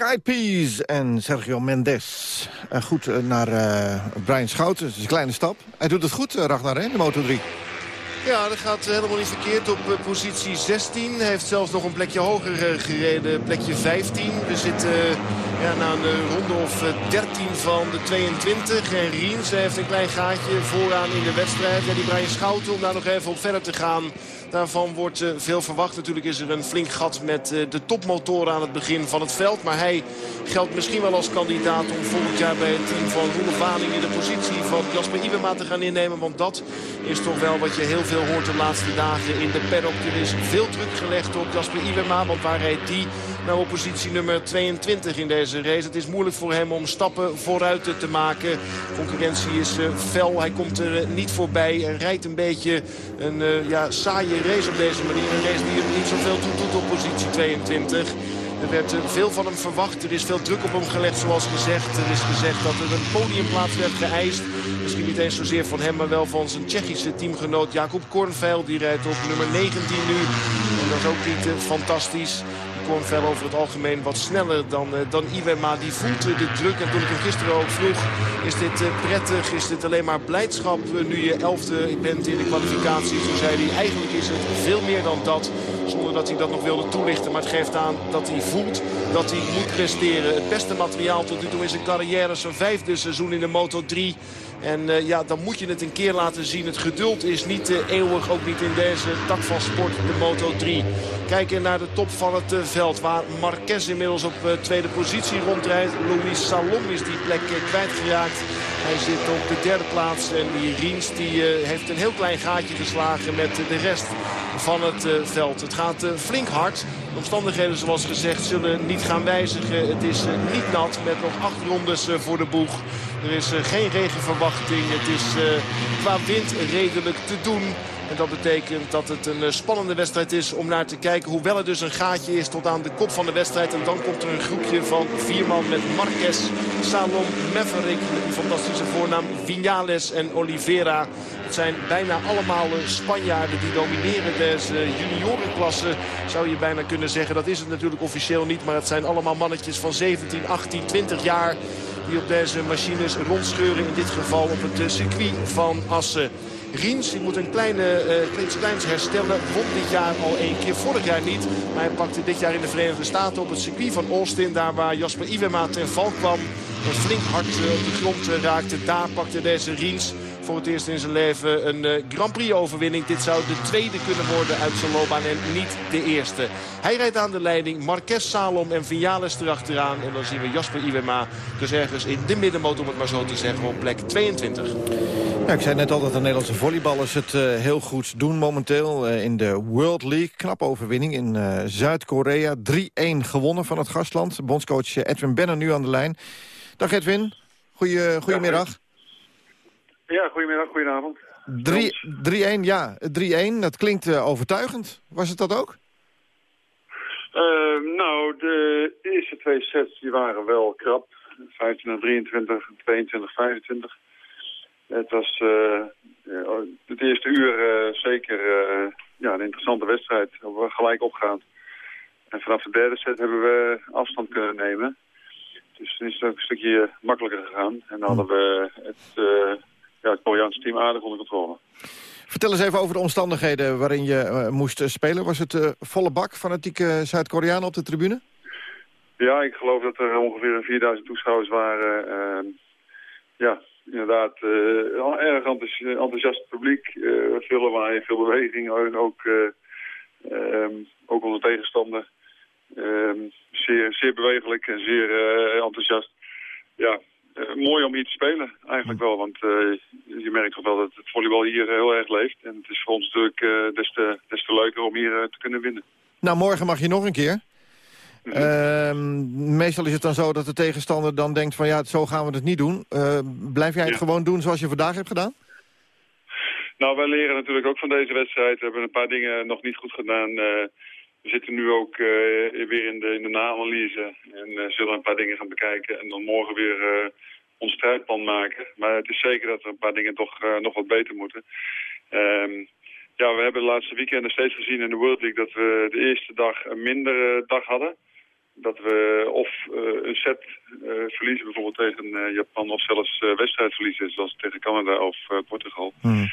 S17: Black Eyed en Sergio Mendes. Uh, goed, uh, naar uh, Brian Schouten. Het is een kleine stap. Hij doet het goed, Ragnar, hè, de Moto 3.
S3: Ja, dat gaat helemaal niet verkeerd op uh, positie 16. Hij heeft zelfs nog een plekje hoger uh, gereden, plekje 15. We zitten uh, ja, na een ronde of 13 van de 22. En Riens heeft een klein gaatje vooraan in de wedstrijd. Ja, die Brian Schouten om daar nog even op verder te gaan. Daarvan wordt veel verwacht. Natuurlijk is er een flink gat met de topmotoren aan het begin van het veld. Maar hij geldt misschien wel als kandidaat om volgend jaar bij het team van Roelof Waling in de positie van Jasper Iwema te gaan innemen. Want dat is toch wel wat je heel zoveel hoort de laatste dagen in de paddock. Er is veel druk gelegd op Jasper Iwema, want waar rijdt die nou op positie nummer 22 in deze race. Het is moeilijk voor hem om stappen vooruit te maken. Concurrentie is fel, hij komt er niet voorbij en rijdt een beetje een ja, saaie race op deze manier. Een race die hem niet zoveel toe doet op positie 22. Er werd veel van hem verwacht. Er is veel druk op hem gelegd zoals gezegd. Er is gezegd dat er een podiumplaats werd geëist. Misschien niet eens zozeer van hem, maar wel van zijn Tsjechische teamgenoot Jacob Kornveil. Die rijdt op nummer 19 nu. En dat is ook niet uh, fantastisch. Over het algemeen wat sneller dan, uh, dan Iwema. Die voelt de druk. En toen ik hem gisteren ook vroeg, is dit uh, prettig? Is dit alleen maar blijdschap nu je elfde bent in de kwalificatie? Toen zei hij, eigenlijk is het veel meer dan dat. Zonder dat hij dat nog wilde toelichten. Maar het geeft aan dat hij voelt dat hij moet presteren. Het beste materiaal tot nu toe in zijn carrière. Zijn vijfde seizoen in de Moto 3. En uh, ja, dan moet je het een keer laten zien. Het geduld is niet uh, eeuwig, ook niet in deze tak van sport, de Moto 3. Kijken naar de top van het uh, veld, waar Marquez inmiddels op tweede positie rondrijdt. Louis Salom is die plek kwijtgeraakt. Hij zit op de derde plaats en die Riens die, heeft een heel klein gaatje geslagen met de rest van het veld. Het gaat flink hard. De omstandigheden zoals gezegd zullen niet gaan wijzigen. Het is niet nat met nog acht rondes voor de boeg. Er is geen regenverwachting. Het is qua wind redelijk te doen. En dat betekent dat het een spannende wedstrijd is om naar te kijken. Hoewel er dus een gaatje is tot aan de kop van de wedstrijd. En dan komt er een groepje van vier man met Marquez, Salom, Maverick. Met fantastische voornaam Vinales en Oliveira. Het zijn bijna allemaal Spanjaarden die domineren deze juniorenklasse. Zou je bijna kunnen zeggen. Dat is het natuurlijk officieel niet. Maar het zijn allemaal mannetjes van 17, 18, 20 jaar die op deze machines rondscheuren. In dit geval op het circuit van Assen. Riens die moet een kleine, uh, iets kleins herstellen. Won dit jaar al één keer. Vorig jaar niet. Maar hij pakte dit jaar in de Verenigde Staten op het circuit van Austin. Daar waar Jasper Iwema ten val kwam. Flink hard op de grond uh, raakte. Daar pakte deze Riens voor het eerst in zijn leven een uh, Grand Prix overwinning. Dit zou de tweede kunnen worden uit zijn loopbaan en niet de eerste. Hij rijdt aan de leiding. Marquez Salom en Vinales erachteraan. En dan zien we Jasper Iwema dus ergens in de middenmoot om het maar zo te zeggen op plek 22.
S17: Ja, ik zei net al dat de Nederlandse volleyballers het uh, heel goed doen momenteel uh, in de World League. Knap overwinning in uh, Zuid-Korea. 3-1 gewonnen van het gastland. Bondscoach Edwin Benner nu aan de lijn. Dag Edwin, Goeie, goedemiddag.
S20: Ja, goedemiddag, goedenavond.
S17: 3-1, ja, 3-1, dat klinkt uh, overtuigend. Was het dat ook?
S20: Uh, nou, de eerste twee sets die waren wel krap. 25, 23, 22, 25. Het was uh, het eerste uur zeker ja, een interessante wedstrijd. We gelijk opgaan. En vanaf de derde set hebben we afstand kunnen nemen. Dus dan is het ook een stukje makkelijker gegaan. En dan hadden we het ja, het Koreaanse team aardig onder controle.
S17: Vertel eens even over de omstandigheden waarin je uh, moest spelen. Was het uh, volle bak fanatieke Zuid-Koreanen op de tribune?
S20: Ja, ik geloof dat er ongeveer 4000 toeschouwers waren. Uh, ja, inderdaad, erg enthousiast publiek. veel lawaai, veel beweging. En ook, ehm, ook onze tegenstander. Ehm, zeer, zeer bewegelijk en zeer enthousiast. Ja, mooi om hier te spelen, eigenlijk wel. Want uh, je merkt toch wel dat het volleybal hier heel erg leeft. En het is voor ons natuurlijk des, te, des te leuker om hier te kunnen winnen.
S17: Nou, morgen mag je nog een keer. Mm -hmm. meestal is het dan zo dat de tegenstander dan denkt van ja, zo gaan we het niet doen. blijf jij het ja. gewoon doen zoals je vandaag hebt gedaan?
S20: Nou, wij leren natuurlijk ook van deze wedstrijd. We hebben een paar dingen nog niet goed gedaan. We zitten nu ook uh, weer in de, in de na-analyse en uh, zullen een paar dingen gaan bekijken en dan morgen weer uh, ons strijdplan maken. Maar het is zeker dat er een paar dingen toch nog wat beter moeten. Um, ja, we hebben de laatste weekenden steeds gezien in de World League dat we de eerste dag een mindere dag hadden. Dat we of een set verliezen bijvoorbeeld tegen Japan of zelfs wedstrijd verliezen zoals tegen Canada of Portugal. Hmm.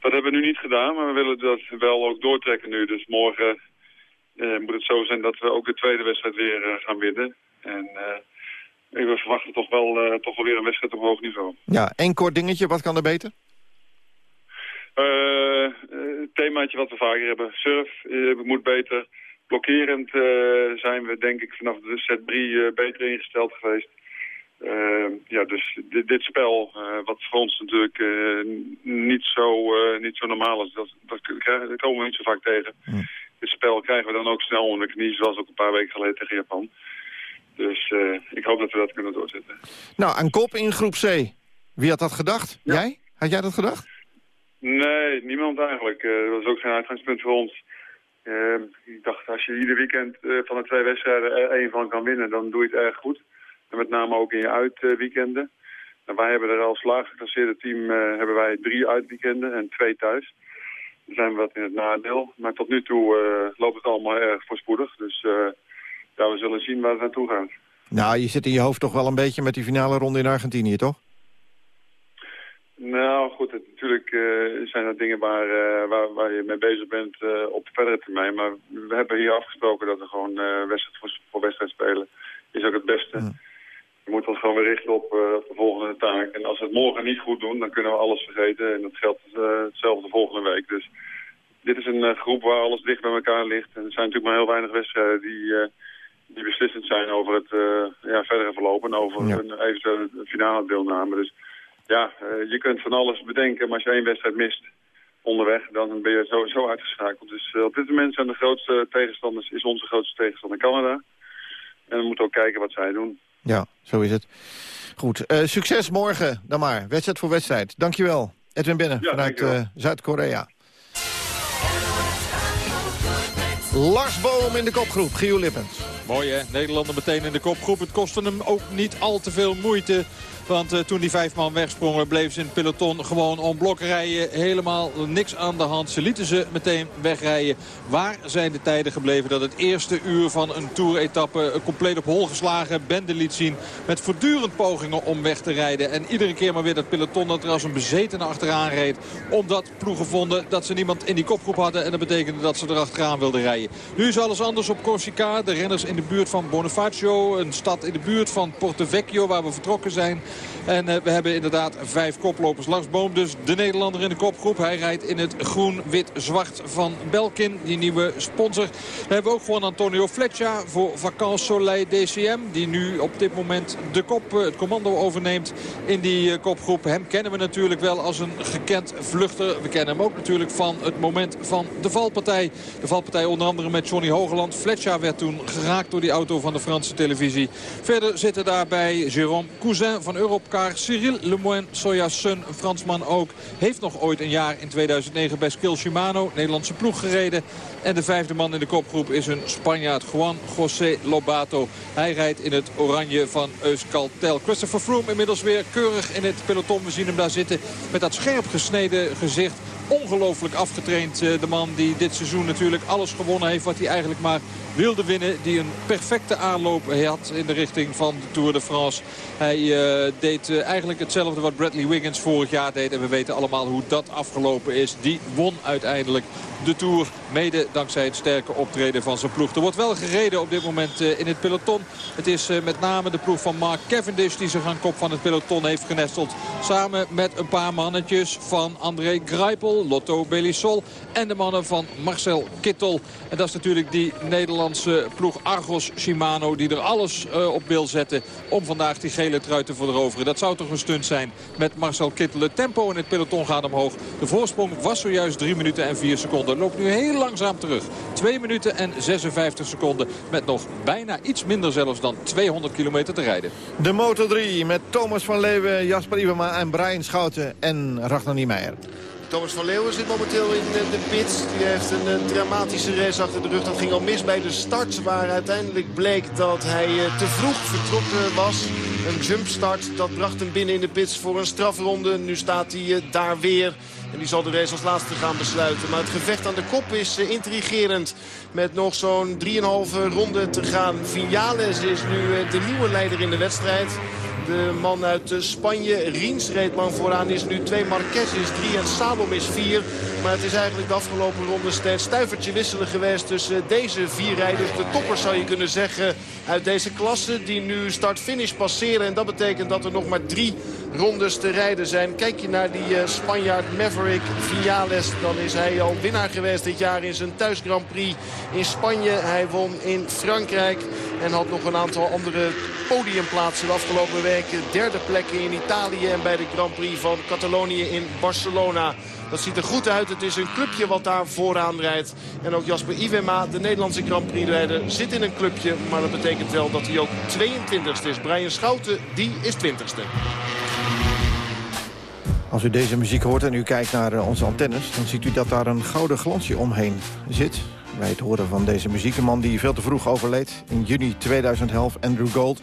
S20: Dat hebben we nu niet gedaan, maar we willen dat wel ook doortrekken nu. Dus morgen moet het zo zijn dat we ook de tweede wedstrijd weer uh, gaan winnen. En uh, we verwachten toch wel, toch wel weer een wedstrijd op hoog niveau.
S17: Ja, één kort dingetje, wat kan er beter?
S20: het themaatje wat we vaker hebben. Surf moet beter. Blokkerend zijn we denk ik vanaf de set 3 beter ingesteld geweest. Uh, ja, dus dit, dit spel, uh, wat voor ons natuurlijk uh, niet, zo, niet zo normaal is, dat, dat, dat komen we niet zo vaak tegen. Mm. Dit spel krijgen we dan ook snel onder de knie, zoals ook een paar weken geleden tegen Japan. Dus ik hoop dat we dat kunnen doorzetten.
S17: Nou, aan kop in groep C. Wie had dat gedacht? Ja. Jij? Had jij dat gedacht?
S20: Nee, niemand eigenlijk. dat was ook geen uitgangspunt voor ons. Ehm, ik dacht, als je ieder weekend van de twee wedstrijden er één van kan winnen, dan doe je het erg goed. En met name ook in je uitweekenden. En wij hebben er als laag geclasseerde team hebben wij drie uitweekenden en twee thuis. Zijn we wat in het nadeel. Maar tot nu toe uh, loopt het allemaal erg voorspoedig. Dus uh, ja, we zullen zien waar het naartoe gaat.
S17: Nou, je zit in je hoofd toch wel een beetje met die finale ronde in Argentinië, toch?
S20: Nou goed, het, natuurlijk zijn dat dingen waar, waar, waar, je mee bezig bent op de verdere termijn. Maar we hebben hier afgesproken dat we gewoon wedstrijd voor, voor, wedstrijd spelen. Is ook het beste. Hmm. Je moet ons gewoon weer richten op, uh, op, de volgende taak. En als we het morgen niet goed doen, dan kunnen we alles vergeten. En dat geldt uh, hetzelfde volgende week. Dus dit is een uh, groep waar alles dicht bij elkaar ligt. En er zijn natuurlijk maar heel weinig wedstrijden die, die beslissend zijn over het ja, verdere verloop. En over een eventuele finale deelname. Dus ja, je kunt van alles bedenken. Maar als je één wedstrijd mist onderweg, dan ben je sowieso uitgeschakeld. Dus op dit moment zijn de grootste tegenstanders, is onze grootste tegenstander Canada. En we moeten ook kijken wat zij doen.
S17: Ja, zo is het. Goed, uh, succes morgen dan maar. Wedstrijd voor wedstrijd. Dankjewel. Edwin Binnen ja, vanuit uh, Zuid-Korea. Lars Boom in de kopgroep, Gio Lippens.
S18: Mooi hè, Nederlander meteen in de kopgroep. Het kostte hem ook niet al te veel moeite want uh, toen die vijf man wegsprongen bleef ze in het peloton gewoon om blok rijden. Helemaal niks aan de hand. Ze lieten ze meteen wegrijden. Waar zijn de tijden gebleven dat het eerste uur van een toeretappe compleet op hol geslagen bende liet zien. Met voortdurend pogingen om weg te rijden. En iedere keer maar weer dat peloton dat er als een bezetene achteraan reed. Omdat ploegen vonden dat ze niemand in die kopgroep hadden. En dat betekende dat ze er achteraan wilden rijden. Nu is alles anders op Corsica. De renners in de buurt van Bonifacio. Een stad in de buurt van Porto Vecchio waar we vertrokken zijn. En uh, we hebben inderdaad vijf koplopers. Lars Boom dus de Nederlander in de kopgroep. Hij rijdt in het groen-wit-zwart van Belkin, die nieuwe sponsor. We hebben ook gewoon Antonio Fletcher voor Vacances Soleil DCM. Die nu op dit moment de kop, uh, het commando overneemt in die uh, kopgroep. Hem kennen we natuurlijk wel als een gekend vluchter. We kennen hem ook natuurlijk van het moment van de valpartij. De valpartij onder andere met Johnny Hogeland. Fletcher werd toen geraakt door die auto van de Franse televisie. Verder zitten daarbij Jérôme Cousin van Europcar. Cyril Lemoyne, Soja Sun, een Fransman ook. Heeft nog ooit een jaar in 2009 bij Skill Shimano, Nederlandse ploeg gereden. En de vijfde man in de kopgroep is een Spanjaard, Juan José Lobato. Hij rijdt in het oranje van Euskaltel. Christopher Froome inmiddels weer keurig in het peloton. We zien hem daar zitten met dat scherp gesneden gezicht ongelooflijk afgetraind. Eh, de man die dit seizoen natuurlijk alles gewonnen heeft wat hij eigenlijk maar wilde winnen. Die een perfecte aanloop had in de richting van de Tour de France. Hij uh, deed uh, eigenlijk hetzelfde wat Bradley Wiggins vorig jaar deed. En we weten allemaal hoe dat afgelopen is. Die won uiteindelijk de Tour. Mede dankzij het sterke optreden van zijn ploeg. Er wordt wel gereden op dit moment uh, in het peloton. Het is met name de ploeg van Mark Cavendish die zich aan kop van het peloton heeft genesteld. Samen met een paar mannetjes van André Greipel, Lotto Belisol en de mannen van Marcel Kittel. En dat is natuurlijk die Nederlandse Nederlandse ploeg Argos Shimano... die er alles uh, op wil zetten om vandaag die gele trui te veroveren. Dat zou toch een stunt zijn met Marcel Kittel. Het tempo in het peloton gaat omhoog. De voorsprong was zojuist 3 minuten en 4 seconden. Loopt nu heel langzaam terug. 2 minuten en 56 seconden met nog bijna iets minder zelfs dan 200 kilometer te rijden.
S17: De Moto 3 met Thomas van Leeuwen, Jasper Iwema en Brian Schouten en Ragnar Niemeyer.
S3: Thomas van Leeuwen zit momenteel in de pit. Die heeft een, dramatische race achter de rug. Dat ging al mis bij de start. Waar uiteindelijk bleek dat hij eh, te vroeg vertrokken was. Een jumpstart. Dat bracht hem binnen in de pits voor een strafronde. Nu staat hij eh, daar weer. En die zal de race als laatste gaan besluiten. Maar het gevecht aan de kop is intrigerend. Met nog zo'n 3,5 ronde te gaan. Vinales is nu de nieuwe leider in de wedstrijd. De man uit Spanje, Riens reed lang vooraan, is nu 2. Marquez is 3 en Salom is 4. Maar het is eigenlijk de afgelopen ronde steeds stuivertje wisselen geweest tussen deze vier rijders. De toppers zou je kunnen zeggen uit deze klasse die nu start-finish passeren. En dat betekent dat er nog maar drie rondes te rijden zijn. Kijk je naar die uh, Spanjaard Maverick Viales. Dan is hij al winnaar geweest dit jaar in zijn thuis Grand Prix in Spanje. Hij won in Frankrijk en had nog een aantal andere podiumplaatsen de afgelopen weken. Derde plekken in Italië en bij de Grand Prix van Catalonië in Barcelona. Dat ziet er goed uit. Het is een clubje wat daar vooraan rijdt. En ook Jasper Iwema, de Nederlandse Grand Prix-rijder, zit in een clubje. Maar dat betekent wel dat hij ook 22e is. Brian Schouten, die is 20e.
S17: Als u deze muziek hoort en u kijkt naar eh, onze antennes... dan ziet u dat daar een gouden glansje omheen zit. Bij het horen van deze muziek. Een man die veel te vroeg overleed. In juni 2011, Andrew Gold.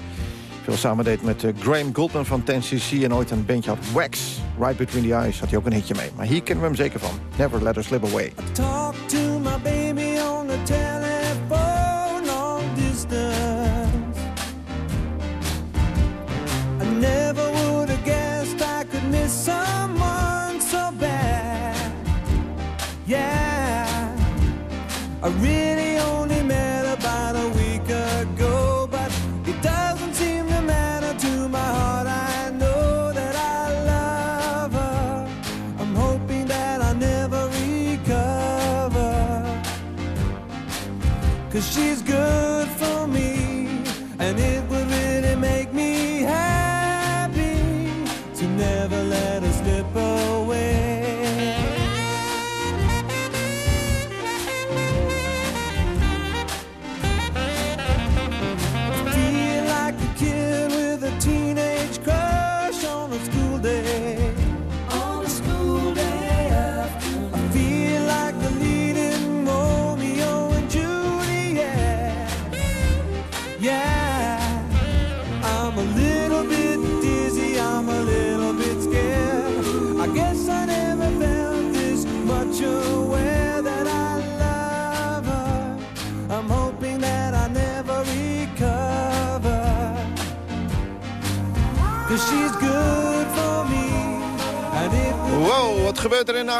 S17: Veel samen deed met uh, Graham Goldman van 10cc en ooit een bandje had Wax. Right Between the Eyes had hij ook een hitje mee. Maar hier kennen we hem zeker van. Never Let Her Slip Away.
S21: I really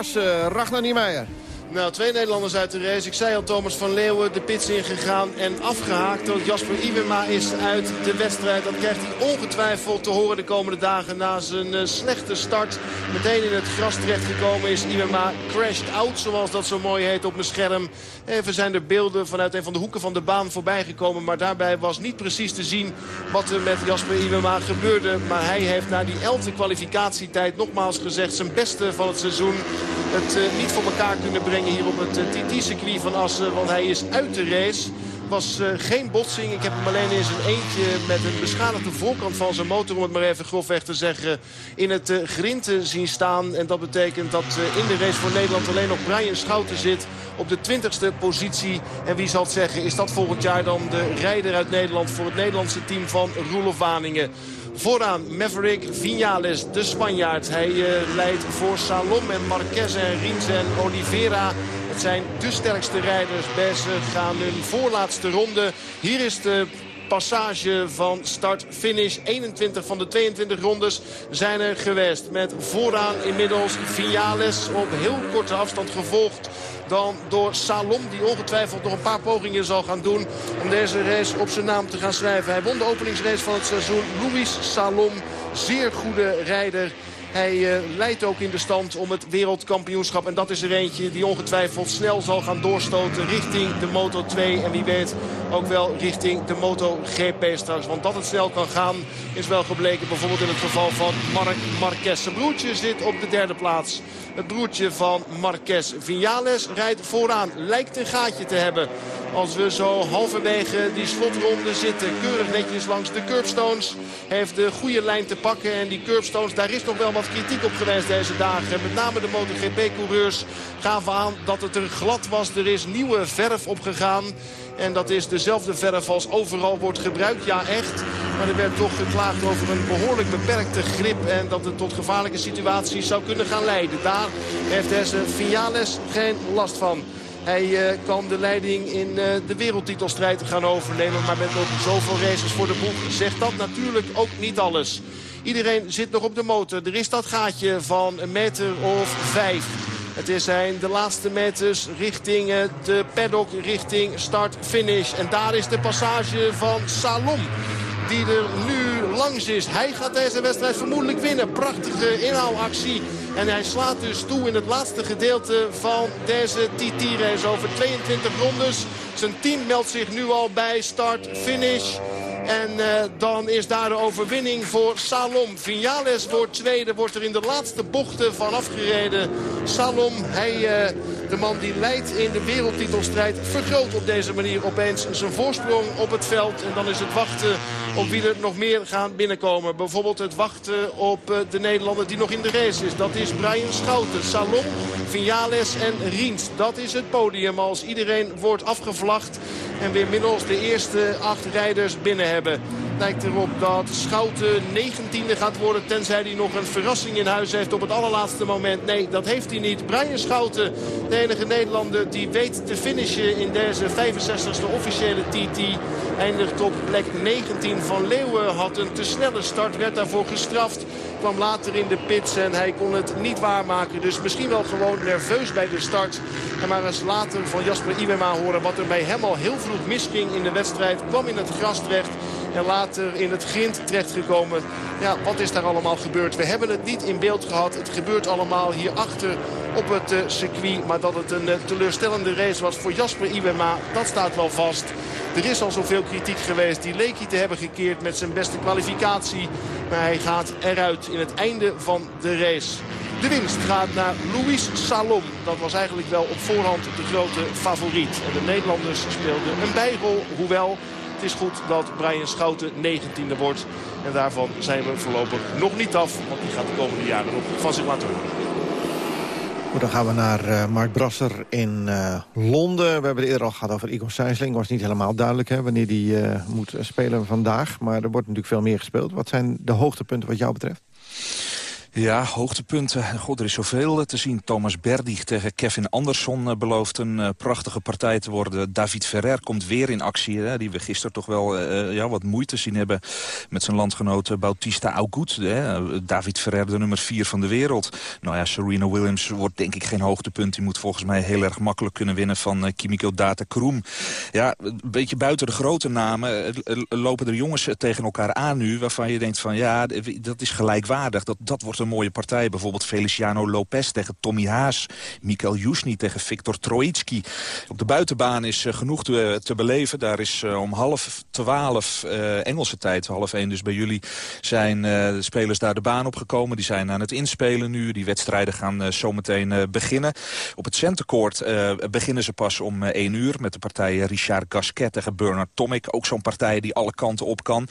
S17: Assen? Ragnar Niemeyer.
S3: Nou, twee Nederlanders uit de race. Ik zei al, Thomas van Leeuwen de pits ingegaan en afgehaakt. Want Jasper Iwema is uit de wedstrijd. Dat krijgt hij ongetwijfeld te horen de komende dagen na zijn eh, slechte start. Meteen in het gras terechtgekomen is Iwema crashed out, zoals dat zo mooi heet op mijn scherm. Even zijn er beelden vanuit een van de hoeken van de baan voorbij gekomen. Maar daarbij was niet precies te zien wat er met Jasper Iwema gebeurde. Maar hij heeft na die elfde kwalificatietijd nogmaals gezegd... zijn beste van het seizoen het eh, niet voor elkaar kunnen brengen hier op het eh, TT-circuit van Assen. Want hij is uit de race was uh, geen botsing. Ik heb hem alleen in zijn eentje met een beschadigde voorkant van zijn motor... om het maar even grofweg te zeggen, in het uh, grind zien staan. En dat betekent dat in de race voor Nederland alleen nog Brian Schouten zit... op de 20ste positie. En wie zal het zeggen, is dat volgend jaar dan de rijder uit Nederland... voor het Nederlandse team van Roelof Waningen. Vooraan Maverick Vinales, de Spanjaard. Hij uh, leidt voor Salom en Marquez en Rins en Oliveira. Het zijn de sterkste rijders. Ze gaan hun voorlaatste ronde. Hier is de passage van start-finish. 21 van de 22 rondes zijn er geweest. Met vooraan inmiddels Vinales op heel korte afstand gevolgd dan door Salom. Die ongetwijfeld nog een paar pogingen zal gaan doen om deze race op zijn naam te gaan schrijven. Hij won de openingsrace van het seizoen. Luis Salom, zeer goede rijder. Hij uh, leidt ook in de stand om het wereldkampioenschap. En dat is er eentje die ongetwijfeld snel zal gaan doorstoten richting de Moto 2. En wie weet ook wel richting de Moto GP straks. Want dat het snel kan gaan is wel gebleken. Bijvoorbeeld in het geval van Marc Marquez. Zijn broertje zit op de derde plaats. Het broertje van Marquez. Vinales rijdt vooraan. Lijkt een gaatje te hebben. Als we zo halverwege die slotronde zitten. Keurig netjes langs de curbstones. Heeft de goede lijn te pakken. En die curbstones, daar is nog wel wat kritiek op geweest deze dagen. Met name de MotoGP-coureurs gaven aan dat het er glad was. Er is nieuwe verf opgegaan. En dat is dezelfde verf als overal wordt gebruikt. Ja, echt. Maar er werd toch geklaagd over een behoorlijk beperkte grip. En dat het tot gevaarlijke situaties zou kunnen gaan leiden. Daar heeft Hesse Viales geen last van. Hij uh, kan de leiding in uh, de wereldtitelstrijd gaan overnemen. Maar met nog zoveel races voor de boeg zegt dat natuurlijk ook niet alles. Iedereen zit nog op de motor. Er is dat gaatje van een meter of vijf. Het zijn de laatste meters richting de paddock, richting start-finish. En daar is de passage van Salom. Die er nu langs is. Hij gaat deze wedstrijd vermoedelijk winnen. Prachtige inhaalactie. En hij slaat dus toe in het laatste gedeelte van deze TT-race over 22 rondes. Zijn team meldt zich nu al bij start, finish. En uh, dan is daar de overwinning voor Salom. Vinales wordt tweede, wordt er in de laatste bochten van afgereden. Salom, hij, uh, de man die leidt in de wereldtitelstrijd, vergroot op deze manier opeens zijn voorsprong op het veld. En dan is het wachten op wie er nog meer gaan binnenkomen. Bijvoorbeeld het wachten op uh, de Nederlander die nog in de race is. Dat is Brian Schouten. Salom, Vinales en Riens. Dat is het podium als iedereen wordt afgevlacht. En weer middels de eerste acht rijders binnen hebben. Lijkt erop dat Schouten 19e gaat worden. Tenzij hij nog een verrassing in huis heeft op het allerlaatste moment. Nee, dat heeft hij niet. Brian Schouten, de enige Nederlander die weet te finishen in deze 65e officiële TT. Eindigt op plek 19 van Leeuwen. Had een te snelle start, werd daarvoor gestraft. Kwam later in de pits en hij kon het niet waarmaken. Dus misschien wel gewoon nerveus bij de start. En maar eens later van Jasper Iwema horen wat er bij hem al heel vroeg misging in de wedstrijd. Kwam in het gras terecht. En later in het grind terechtgekomen. Ja, wat is daar allemaal gebeurd? We hebben het niet in beeld gehad. Het gebeurt allemaal hierachter op het uh, circuit. Maar dat het een uh, teleurstellende race was voor Jasper Iwema, dat staat wel vast. Er is al zoveel kritiek geweest. Die leek hij te hebben gekeerd met zijn beste kwalificatie. Maar hij gaat eruit in het einde van de race. De winst gaat naar Luis Salom. Dat was eigenlijk wel op voorhand de grote favoriet. En de Nederlanders speelden een bijrol, hoewel... Is goed dat Brian Schouten 19e wordt. En daarvan zijn we voorlopig nog niet af. Want die gaat de komende jaren nog van zich laten horen.
S17: Dan gaan we naar uh, Mark Brasser in uh, Londen. We hebben het eerder al gehad over Igor Sijsling. was niet helemaal duidelijk hè, wanneer hij uh, moet spelen vandaag. Maar er wordt natuurlijk veel meer gespeeld. Wat zijn de hoogtepunten wat jou betreft?
S19: Ja, hoogtepunten. God, er is zoveel te zien. Thomas Berdig tegen Kevin Andersson belooft een uh, prachtige partij te worden. David Ferrer komt weer in actie. Hè, die we gisteren toch wel uh, ja, wat moeite zien hebben met zijn landgenoot Bautista Agut. Hè. David Ferrer, de nummer 4 van de wereld. Nou ja, Serena Williams wordt denk ik geen hoogtepunt. Die moet volgens mij heel erg makkelijk kunnen winnen van Kimiko Data Kroem. Ja, een beetje buiten de grote namen lopen er jongens tegen elkaar aan nu... waarvan je denkt van ja, dat is gelijkwaardig. Dat, dat wordt een mooie partij. Bijvoorbeeld Feliciano Lopez tegen Tommy Haas. Mikael Jusni tegen Viktor Troitsky. Op de buitenbaan is uh, genoeg te, te, beleven. Daar is uh, om half twaalf Engelse tijd, half één dus bij jullie... zijn de spelers daar de baan opgekomen. Die zijn aan het inspelen nu. Die wedstrijden gaan zometeen beginnen. Op het centercourt beginnen ze pas om één uur... met de partij Richard Gasquet tegen Bernard Tomic. Ook zo'n partij die alle kanten op kan.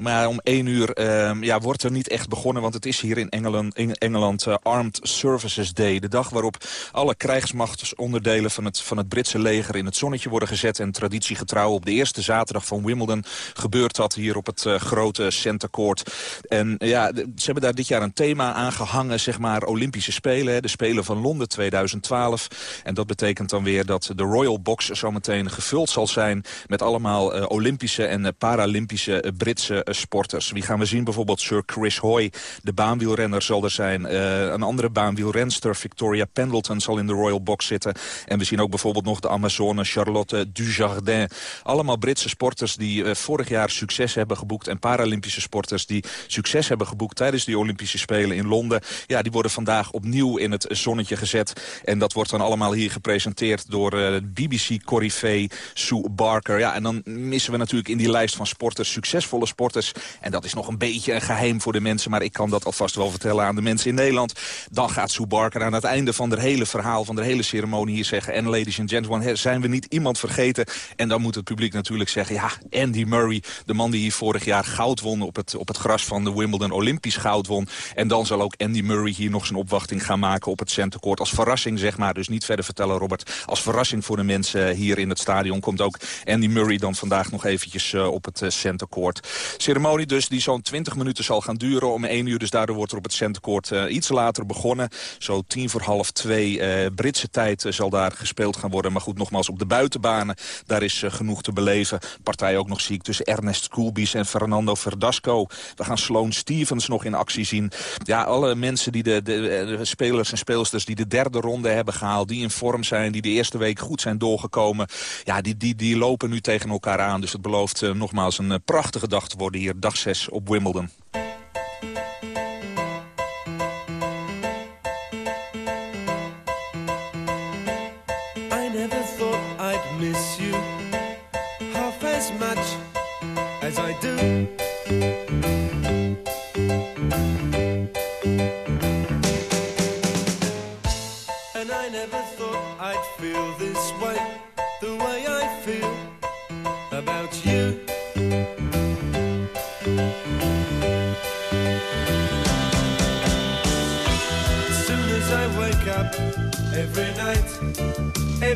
S19: Maar om één uur ja, wordt er niet echt begonnen... want het is hier in Engeland in Engeland uh, Armed Services Day. De dag waarop alle krijgsmachtsonderdelen van het, van het Britse leger in het zonnetje worden gezet. En traditiegetrouw op de eerste zaterdag van Wimbledon gebeurt dat hier op het uh, grote Center Court. En ja, de, ze hebben daar dit jaar een thema aan gehangen, zeg maar Olympische Spelen. Hè, de Spelen van Londen 2012. En dat betekent dan weer dat de Royal Box zometeen gevuld zal zijn met allemaal Olympische en Paralympische Britse sporters. Wie gaan we zien? Bijvoorbeeld Sir Chris Hoy, de baanwielrenner zal er zijn. Uh, een andere baanwielrenster, Victoria Pendleton, zal in de Royal Box zitten. En we zien ook bijvoorbeeld nog de Amazone Charlotte Dujardin. Allemaal Britse sporters die uh, vorig jaar succes hebben geboekt... en Paralympische sporters die succes hebben geboekt... tijdens die Olympische Spelen in Londen. Ja, die worden vandaag opnieuw in het zonnetje gezet. En dat wordt dan allemaal hier gepresenteerd door uh, BBC-corrivee Sue Barker. Ja, en dan missen we natuurlijk in die lijst van sporters succesvolle sporters. En dat is nog een beetje een geheim voor de mensen... maar ik kan dat alvast wel vertellen aan de mensen in Nederland. Dan gaat Sue Barker aan het einde van het hele verhaal, van de hele ceremonie hier zeggen... en ladies and gentlemen, zijn we niet iemand vergeten? En dan moet het publiek natuurlijk zeggen, ja, Andy Murray... de man die hier vorig jaar goud won op het, op het gras van de Wimbledon, Olympisch goud won. En dan zal ook Andy Murray hier nog zijn opwachting gaan maken op het centercourt. Als verrassing, zeg maar, dus niet verder vertellen, Robert. Als verrassing voor de mensen hier in het stadion komt ook Andy Murray dan vandaag nog eventjes uh, op het uh, centercourt. Ceremonie dus die zo'n 20 minuten zal gaan duren. Om 1 uur dus daardoor wordt er op het centenkoord iets later begonnen. Zo tien voor half twee Britse tijd zal daar gespeeld gaan worden. Maar goed, nogmaals, op de buitenbanen, daar is genoeg te beleven. Partij ook nog ziek tussen Ernest Schoolbies en Fernando Verdasco. We gaan Sloane Stevens nog in actie zien. Ja, alle mensen die de, de, spelers en speelsters die de derde ronde hebben gehaald... die in vorm zijn, die de eerste week goed zijn doorgekomen... ja, die, die, die lopen nu tegen elkaar aan. Dus het belooft nogmaals een prachtige dag te worden hier, dag 6 op Wimbledon.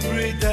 S21: Every day,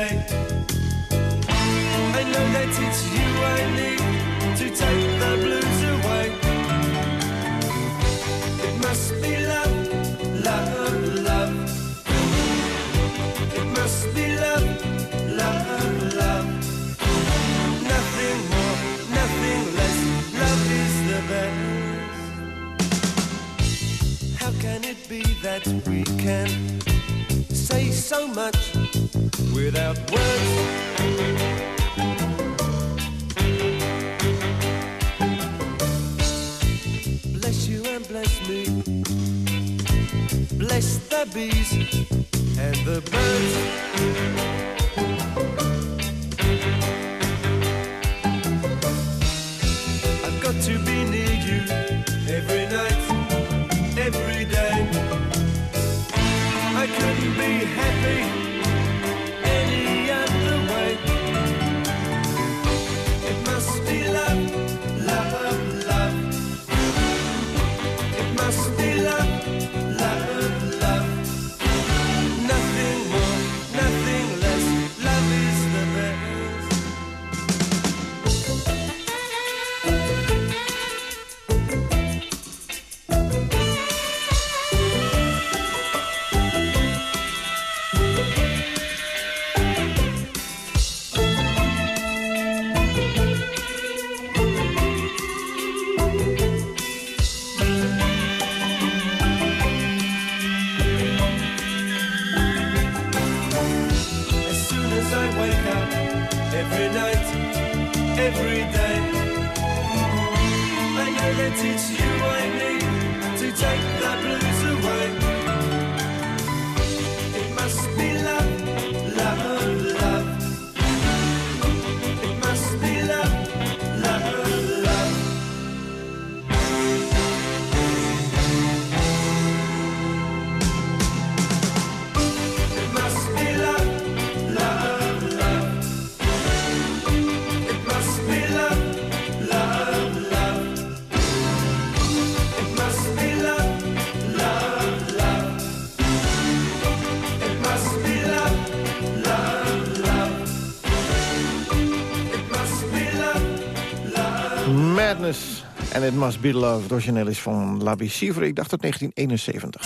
S21: It Must Be Love.
S17: Het origineel is van Labi Sievre. Ik dacht uit 1971.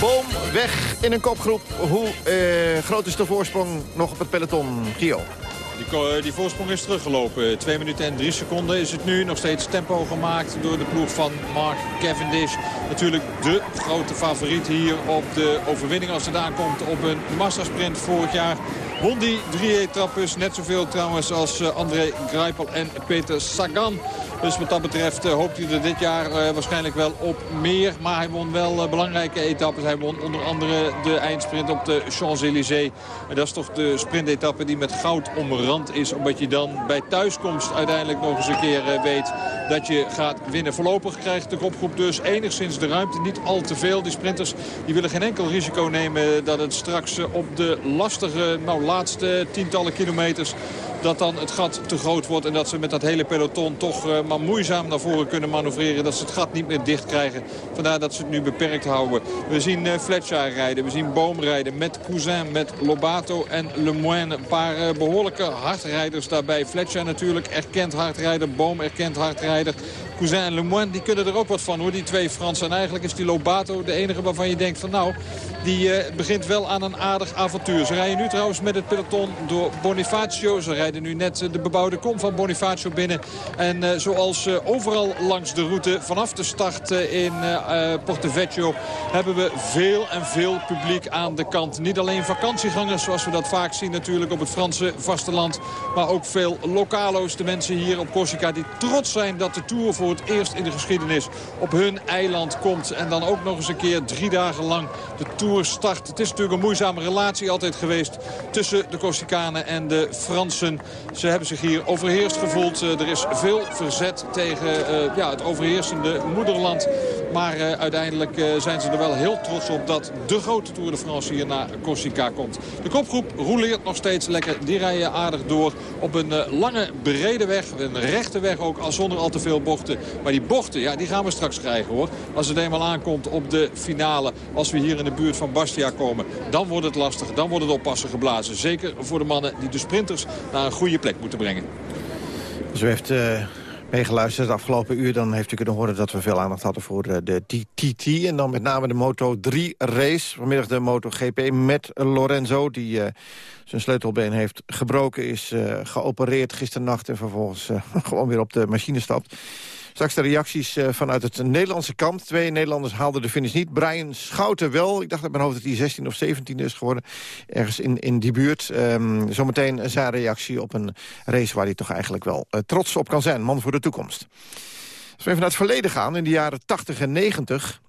S17: Boom weg in een kopgroep. Hoe eh, groot is de voorsprong nog op het peloton, Gio?
S18: Die, eh, die voorsprong is teruggelopen. 2 minuten en 3 seconden is het nu. Nog steeds tempo gemaakt door de ploeg van Mark Cavendish. Natuurlijk de grote favoriet hier op de overwinning als het aankomt op een mastersprint vorig jaar. Won die drie etappes. Net zoveel trouwens als eh, André Greipel en Peter Sagan. Dus wat dat betreft eh, hoopt hij er dit jaar eh, waarschijnlijk wel op meer. Maar hij won wel eh, belangrijke etappes. Hij won onder andere de eindsprint op de Champs-Élysées. En dat is toch de sprintetappe die met goud omrand is. Omdat je dan bij thuiskomst uiteindelijk nog eens een keer weet dat je gaat winnen. Voorlopig krijgt de kopgroep dus enigszins de ruimte. Niet al te veel. Die sprinters die willen geen enkel risico nemen dat het straks op de lastige nou, laatste tientallen kilometers dat dan het gat te groot wordt. En dat ze met dat hele peloton toch eh, maar moeizaam naar voren kunnen manoeuvreren. Dat ze het gat niet meer dicht krijgen. Vandaar dat ze het nu beperkt houden. We zien eh, Fletcher rijden. We zien Boom rijden met Cousin, met Lobato en Lemoine. Een paar eh, behoorlijke hardrijders daarbij. Fletcher natuurlijk erkend hardrijder. Boom erkend hardrijder. Cousin en Lemoine, die kunnen er ook wat van hoor, die twee Fransen. En eigenlijk is die Lobato de enige waarvan je denkt van nou, die uh, begint wel aan een aardig avontuur. Ze rijden nu trouwens met het peloton door Bonifacio. Ze rijden nu net de bebouwde kom van Bonifacio binnen. En uh, zoals overal langs de route vanaf de start in Portevecchio hebben we veel en veel publiek aan de kant. Niet alleen vakantiegangers zoals we dat vaak zien natuurlijk op het Franse vasteland. Maar ook veel lokalo's, de mensen hier op Corsica die trots zijn dat de Tour voor het eerst in de geschiedenis op hun eiland komt. En dan ook nog eens een keer drie dagen lang de Tour start. Het is natuurlijk een moeizame relatie altijd geweest tussen de Corsicanen en de Fransen. Ze hebben zich hier overheerst gevoeld. er is veel verzet tegen uh, ja, het overheersende moederland. Maar uh, uiteindelijk uh, zijn ze er wel heel trots op dat de grote Tour de France hier naar Corsica komt. De kopgroep roleert nog steeds lekker. Die rijden aardig door op een uh, lange, brede weg. Een rechte weg ook, al zonder al te veel bochten. Maar die bochten, ja, die gaan we straks krijgen hoor. Als het eenmaal aankomt op de finale. Als we hier in de buurt van Bastia komen. Dan wordt het lastig, dan wordt het oppassen geblazen. Zeker voor de mannen die de sprinters naar een goede plek moeten brengen.
S17: Meegeluisterd het afgelopen uur... dan heeft u kunnen horen dat we veel aandacht hadden voor uh, de TTT. En dan met name de Moto3-race. Vanmiddag de MotoGP met Lorenzo... die uh, zijn sleutelbeen heeft gebroken, is geopereerd gisternacht... en vervolgens gewoon weer op de machine stapt. Straks de reacties uh, vanuit het Nederlandse kamp. Twee Nederlanders haalden de finish niet. Brian Schouten wel. Ik dacht uit mijn hoofd dat hij 16 of 17 is geworden. Ergens in, in die buurt. Um, zometeen zijn reactie op een race waar hij toch eigenlijk wel uh, trots op kan zijn. Man voor de toekomst. Als we even naar het verleden gaan, in de jaren 80 en 90...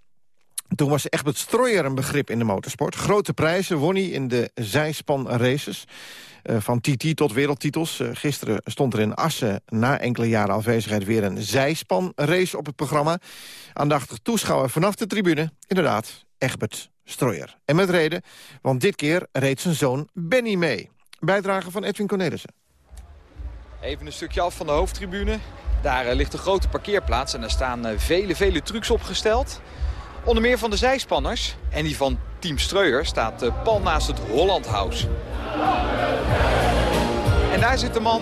S17: Toen was Egbert Stroyer een begrip in de motorsport. Grote prijzen won hij in de zijspan races. Uh, van TT tot wereldtitels. Uh, gisteren stond er in Assen na enkele jaren afwezigheid... weer een zijspanrace op het programma. Aandachtig toeschouwer vanaf de tribune. Inderdaad, Egbert Stroyer. En met reden, want dit keer reed zijn zoon Benny mee. Bijdrage van Edwin Cornelissen.
S22: Even een stukje af van de hoofdtribune. Daar uh, ligt een grote parkeerplaats en daar staan vele, vele trucks opgesteld. Onder meer van de zijspanners. En die van Team Streuer staat uh, pal naast het Holland House. En daar zit de man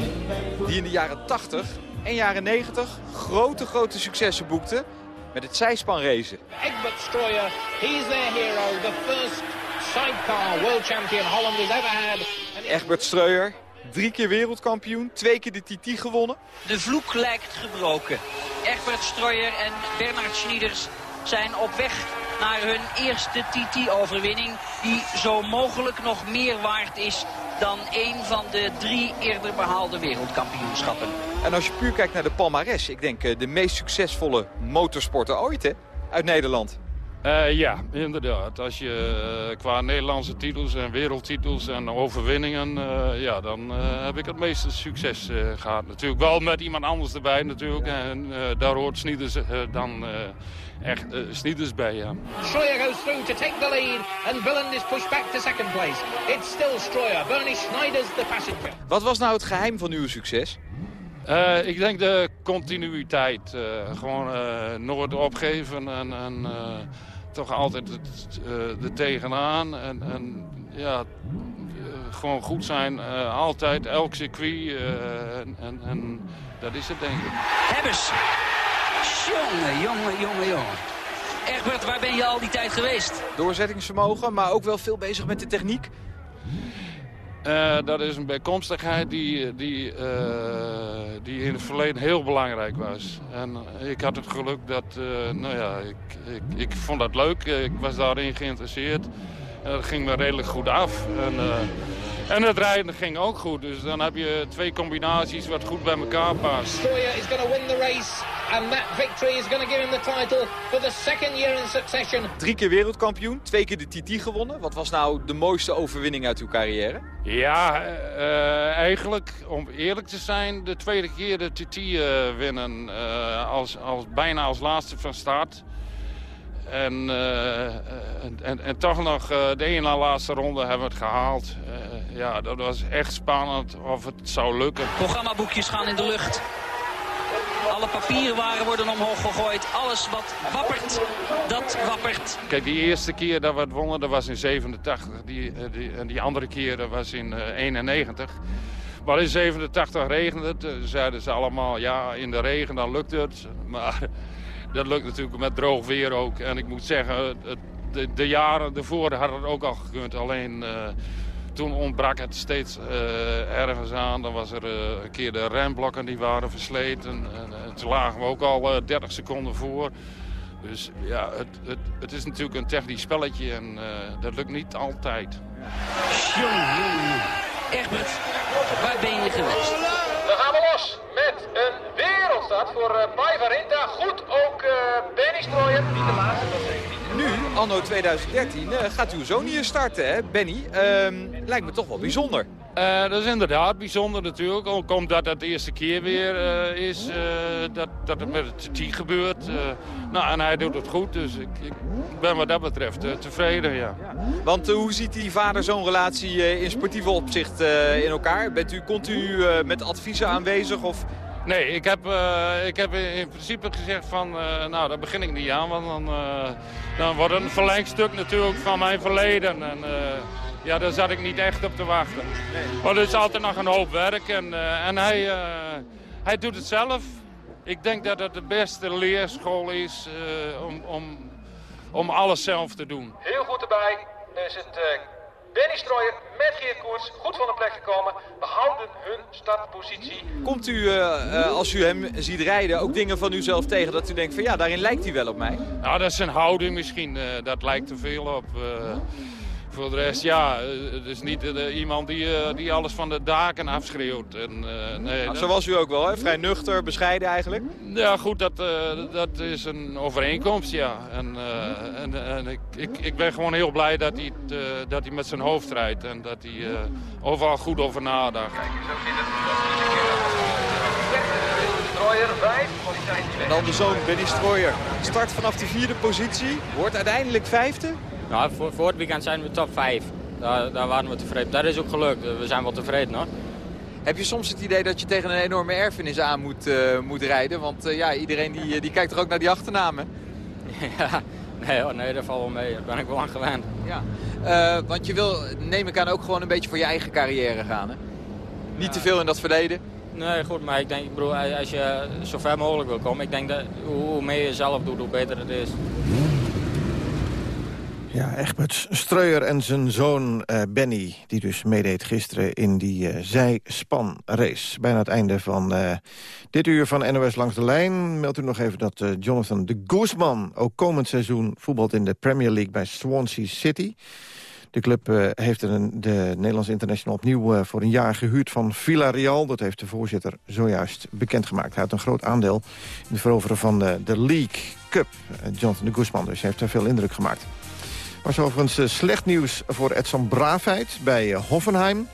S22: die in de jaren 80 en jaren 90 grote, grote successen boekte met het zijspanracen.
S23: Egbert Streuer, he's their hero, the first sidecar world champion Holland has ever had.
S22: Egbert Streuer, drie keer wereldkampioen, twee keer de TT gewonnen.
S24: De vloek lijkt gebroken. Egbert Streuer en Bernard Schnieders zijn op weg naar hun eerste TT-overwinning. Die zo mogelijk nog meer waard is dan een van de drie eerder behaalde wereldkampioenschappen.
S22: En als je puur kijkt naar de palmares, ik denk de meest succesvolle motorsporter ooit hè, uit Nederland.
S25: Uh, ja, inderdaad. Als je uh, qua Nederlandse titels en wereldtitels en overwinningen... Uh, ja, dan heb ik het meeste succes gehad. Natuurlijk wel met iemand anders erbij natuurlijk. En daar hoort Snieders dan echt Snieders bij, ja.
S23: Stroyer goes through to take the lead and Villand is pushed back to second place. It's still Stroyer. Bernie Schneider's the passenger.
S22: Wat was nou het geheim van uw succes?
S25: Uh, ik denk de continuïteit. Uh, gewoon uh, nooit opgeven en, en toch altijd het, er tegenaan. En, en ja, gewoon goed zijn. altijd, elk circuit. En, en, en, dat is het denk ik.
S24: Hebbers. Jongen, jongen, jongen, jongen. Egbert, waar ben je al die tijd geweest?
S22: Doorzettingsvermogen, maar ook wel veel bezig met de techniek.
S25: Uh, dat is een bijkomstigheid die, die, uh, die in het verleden heel belangrijk was. En ik had het geluk dat, uh, nou ja, ik, ik, ik, vond dat leuk. Ik was daarin geïnteresseerd. En dat ging me redelijk goed af. En, en het rijden ging ook goed. Dus dan heb je twee combinaties wat goed bij elkaar past.
S23: Stroyer is going to win the race. And that victory is going to give him the title for the second year in succession.
S22: Drie keer wereldkampioen, twee keer de TT gewonnen. Wat was nou de mooiste overwinning uit uw carrière?
S25: Ja, uh, eigenlijk, om eerlijk te zijn, de tweede keer de TT uh, winnen. Uh, als, als, bijna als laatste van start. En, en, en, en, toch nog de ene na laatste ronde hebben we het gehaald. ja, dat was echt spannend of het zou lukken.
S24: Programmaboekjes gaan in de lucht. Alle papierwaren worden omhoog gegooid. Alles wat wappert, dat wappert.
S25: Kijk, die eerste keer dat we het wonnen, dat was in 87. Die, die, en die andere keer dat was in uh, 91. Maar in 87 regende het. Zeiden ze allemaal, ja, in de regen dan lukt het. Maar dat lukt natuurlijk met droog weer ook. En ik moet zeggen, de, de, jaren ervoor had het ook al gekund. Alleen uh, toen ontbrak het steeds uh, ergens aan. Dan was er uh, een keer de remblokken die waren versleten. En, en toen lagen we ook al 30 seconden voor. Dus ja, het, het, het, is natuurlijk een technisch spelletje en dat lukt niet altijd.
S24: Jongen. Egbert, waar ben je geweest?
S26: Met een wereldstad voor uh, Paivarinta. Goed ook uh, Benny Strooien. Niet de laatste, dat zeker niet.
S22: Nu, anno 2013, uh, gaat uw zoon hier starten, hè, Benny? lijkt me toch wel bijzonder.
S25: Uh, dat is inderdaad bijzonder natuurlijk. Ook omdat het de eerste keer weer uh, is uh, dat, dat het met het TT gebeurt. nou, en hij doet het goed, dus ik, ik ben wat dat betreft tevreden, ja.
S22: Want hoe ziet die vader-zoon relatie in sportieve opzicht in elkaar? Bent u continu met adviezen aanwezig of...
S25: Nee, ik heb, ik heb in principe gezegd van, nou daar begin ik niet aan, want dan, dan wordt het een verlengstuk natuurlijk van mijn verleden. En, ja, daar zat ik niet echt op te wachten. Nee. Maar er is altijd nog een hoop werk en, uh, en hij, uh, hij doet het zelf. Ik denk dat het de beste leerschool is uh, om, om, om alles zelf te doen.
S26: Heel goed erbij. Er zit Benny Strooijer met Geert Koers goed van de plek gekomen. Behouden hun startpositie.
S22: Komt u, als u hem ziet rijden, ook dingen van uzelf tegen dat u denkt van ja, daarin lijkt hij wel op mij?
S25: Nou, dat is zijn houding misschien. dat lijkt te veel op... Voor de rest, ja, het is niet uh, iemand die, uh, die alles van de daken afschreeuwt. En, uh, nee,
S22: nou, zo was u ook wel, hè? vrij nuchter, bescheiden eigenlijk?
S25: Ja, goed, dat, dat is een overeenkomst, ja. En, en, en ik, ik, ik ben gewoon heel blij dat hij, dat hij met zijn hoofd rijdt en dat hij overal goed over nadacht.
S22: En dan de zoon Benny Strooijer. Start vanaf de vierde positie, wordt uiteindelijk vijfde.
S27: Nou, voor, voor het weekend zijn we top 5. Daar, daar waren we tevreden. Dat is ook gelukt. We zijn wel tevreden hoor.
S22: Heb je soms het idee dat je tegen een enorme erfenis aan moet, uh, moet rijden? Want uh, ja, iedereen die, die kijkt er ook naar die achternamen.
S27: ja, nee, oh, nee, dat valt wel mee. Daar ben ik wel aan gewend.
S22: Ja. Uh, want je wil, neem ik aan, ook gewoon een beetje voor je eigen carrière gaan, hè? Niet ja. te veel in dat verleden?
S27: Nee, goed, maar ik denk, ik bedoel, als je zo ver mogelijk wil komen... ik denk dat hoe meer je zelf doet, hoe beter het is.
S17: Ja, Egbert Streuer en zijn zoon uh, Benny... die dus meedeed gisteren in die uh, zijspanrace. Bijna het einde van uh, dit uur van NOS Langs de Lijn. Meldt u nog even dat Jonathan de Guzman... ook komend seizoen voetbalt in de Premier League bij Swansea City. De club heeft een, de Nederlandse international opnieuw voor een jaar gehuurd van Villarreal. Dat heeft de voorzitter zojuist bekendgemaakt. Hij had een groot aandeel in het veroveren van de, de League Cup. Jonathan de Guzman dus heeft daar veel indruk gemaakt. Was overigens uh, slecht nieuws voor Edson Braafheid bij uh, Hoffenheim.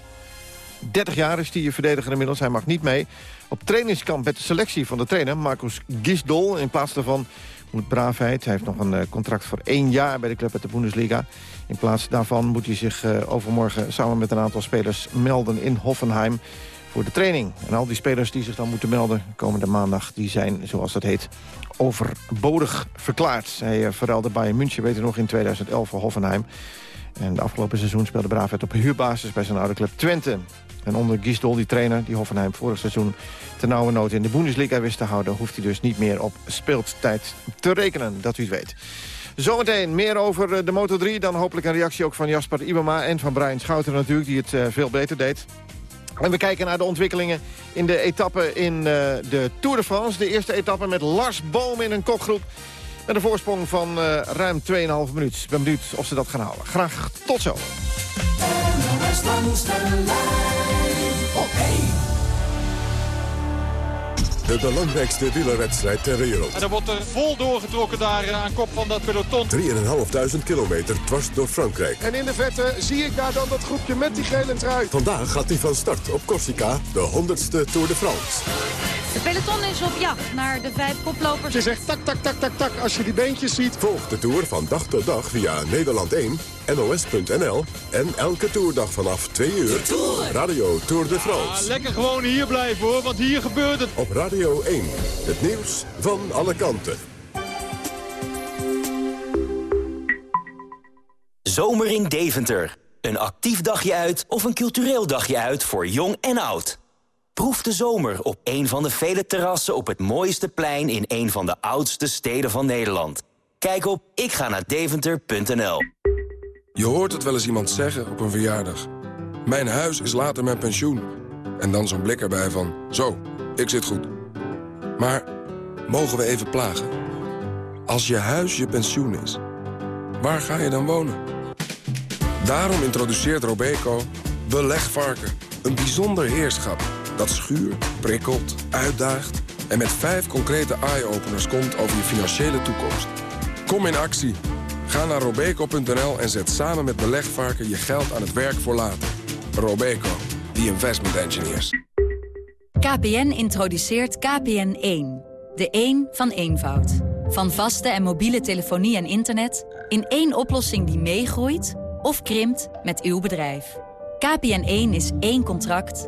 S17: 30 jaar is die verdediger inmiddels, hij mag niet mee. Op trainingskamp met de selectie van de trainer, Marcus Gisdol. In plaats daarvan moet Braafheid, hij heeft nog een uh, contract voor één jaar bij de club uit de Bundesliga. In plaats daarvan moet hij zich overmorgen samen met een aantal spelers melden in Hoffenheim voor de training. En al die spelers die zich dan moeten melden komende maandag... die zijn, zoals dat heet, overbodig verklaard. Hij uh, verruilde Bayern München, weet u nog, in 2011 voor Hoffenheim. En de afgelopen seizoen speelde Braafheid op huurbasis bij zijn oude club Twente. En onder Gisdol, die trainer, die Hoffenheim vorig seizoen... ten nauwe nood in de Bundesliga wist te houden... hoeft hij dus niet meer op speeltijd te rekenen, dat u het weet. Zometeen meer over eh, de Moto3. Dan hopelijk een reactie ook van Jasper Ibama en van Brian Schouten natuurlijk... die het uh, veel beter deed. En we kijken naar de ontwikkelingen in de etappe in uh, de Tour de France. De eerste etappe met Lars Boom in een kopgroep. Met een voorsprong van uh, ruim 2,5 minuut. Ik ben benieuwd of ze dat gaan halen. Graag tot zo.
S1: De belangrijkste wielerwedstrijd ter wereld.
S18: En er wordt er vol doorgetrokken daar eh, aan kop van dat peloton.
S1: 3.500 kilometer dwars door Frankrijk.
S28: En in de vette zie ik daar dan dat groepje met die gele trui.
S1: Vandaag gaat hij van start op Corsica, de 100ste Tour de France.
S29: De peloton is op jacht naar de vijf koplopers.
S28: Je zegt tak, tak, tak, tak, tak als je die beentjes ziet.
S1: Volg de Tour van dag tot dag via Nederland 1, NOS.nl en elke toerdag vanaf 2 uur. Radio Tour de France.
S18: Ah, lekker gewoon hier blijven hoor, want hier gebeurt het.
S1: Op Radio 1, het nieuws van alle kanten.
S30: Zomer in Deventer.
S31: Een actief dagje uit of een cultureel dagje uit voor jong en oud. Proef de zomer op een van de vele terrassen op het mooiste plein... in een van de oudste steden van Nederland. Kijk op ikga-naar-deventer.nl.
S32: Je hoort het wel eens iemand zeggen op een verjaardag. Mijn huis is later mijn pensioen. En dan zo'n blik erbij van, zo, ik zit goed. Maar mogen we even plagen? Als je huis je pensioen is, waar ga je dan wonen? Daarom introduceert Robeco Belegvarken. Een bijzonder heerschap dat schuurt, prikkelt, uitdaagt... en met vijf concrete eye-openers komt over je financiële toekomst. Kom in actie. Ga naar robeco.nl en zet samen met Belegvarken je geld aan het werk voor later. Robeco, the investment engineers.
S12: KPN introduceert KPN1. De 1 van eenvoud. Van vaste en mobiele telefonie en internet... in één oplossing die meegroeit of krimpt met uw bedrijf. KPN1 is één contract,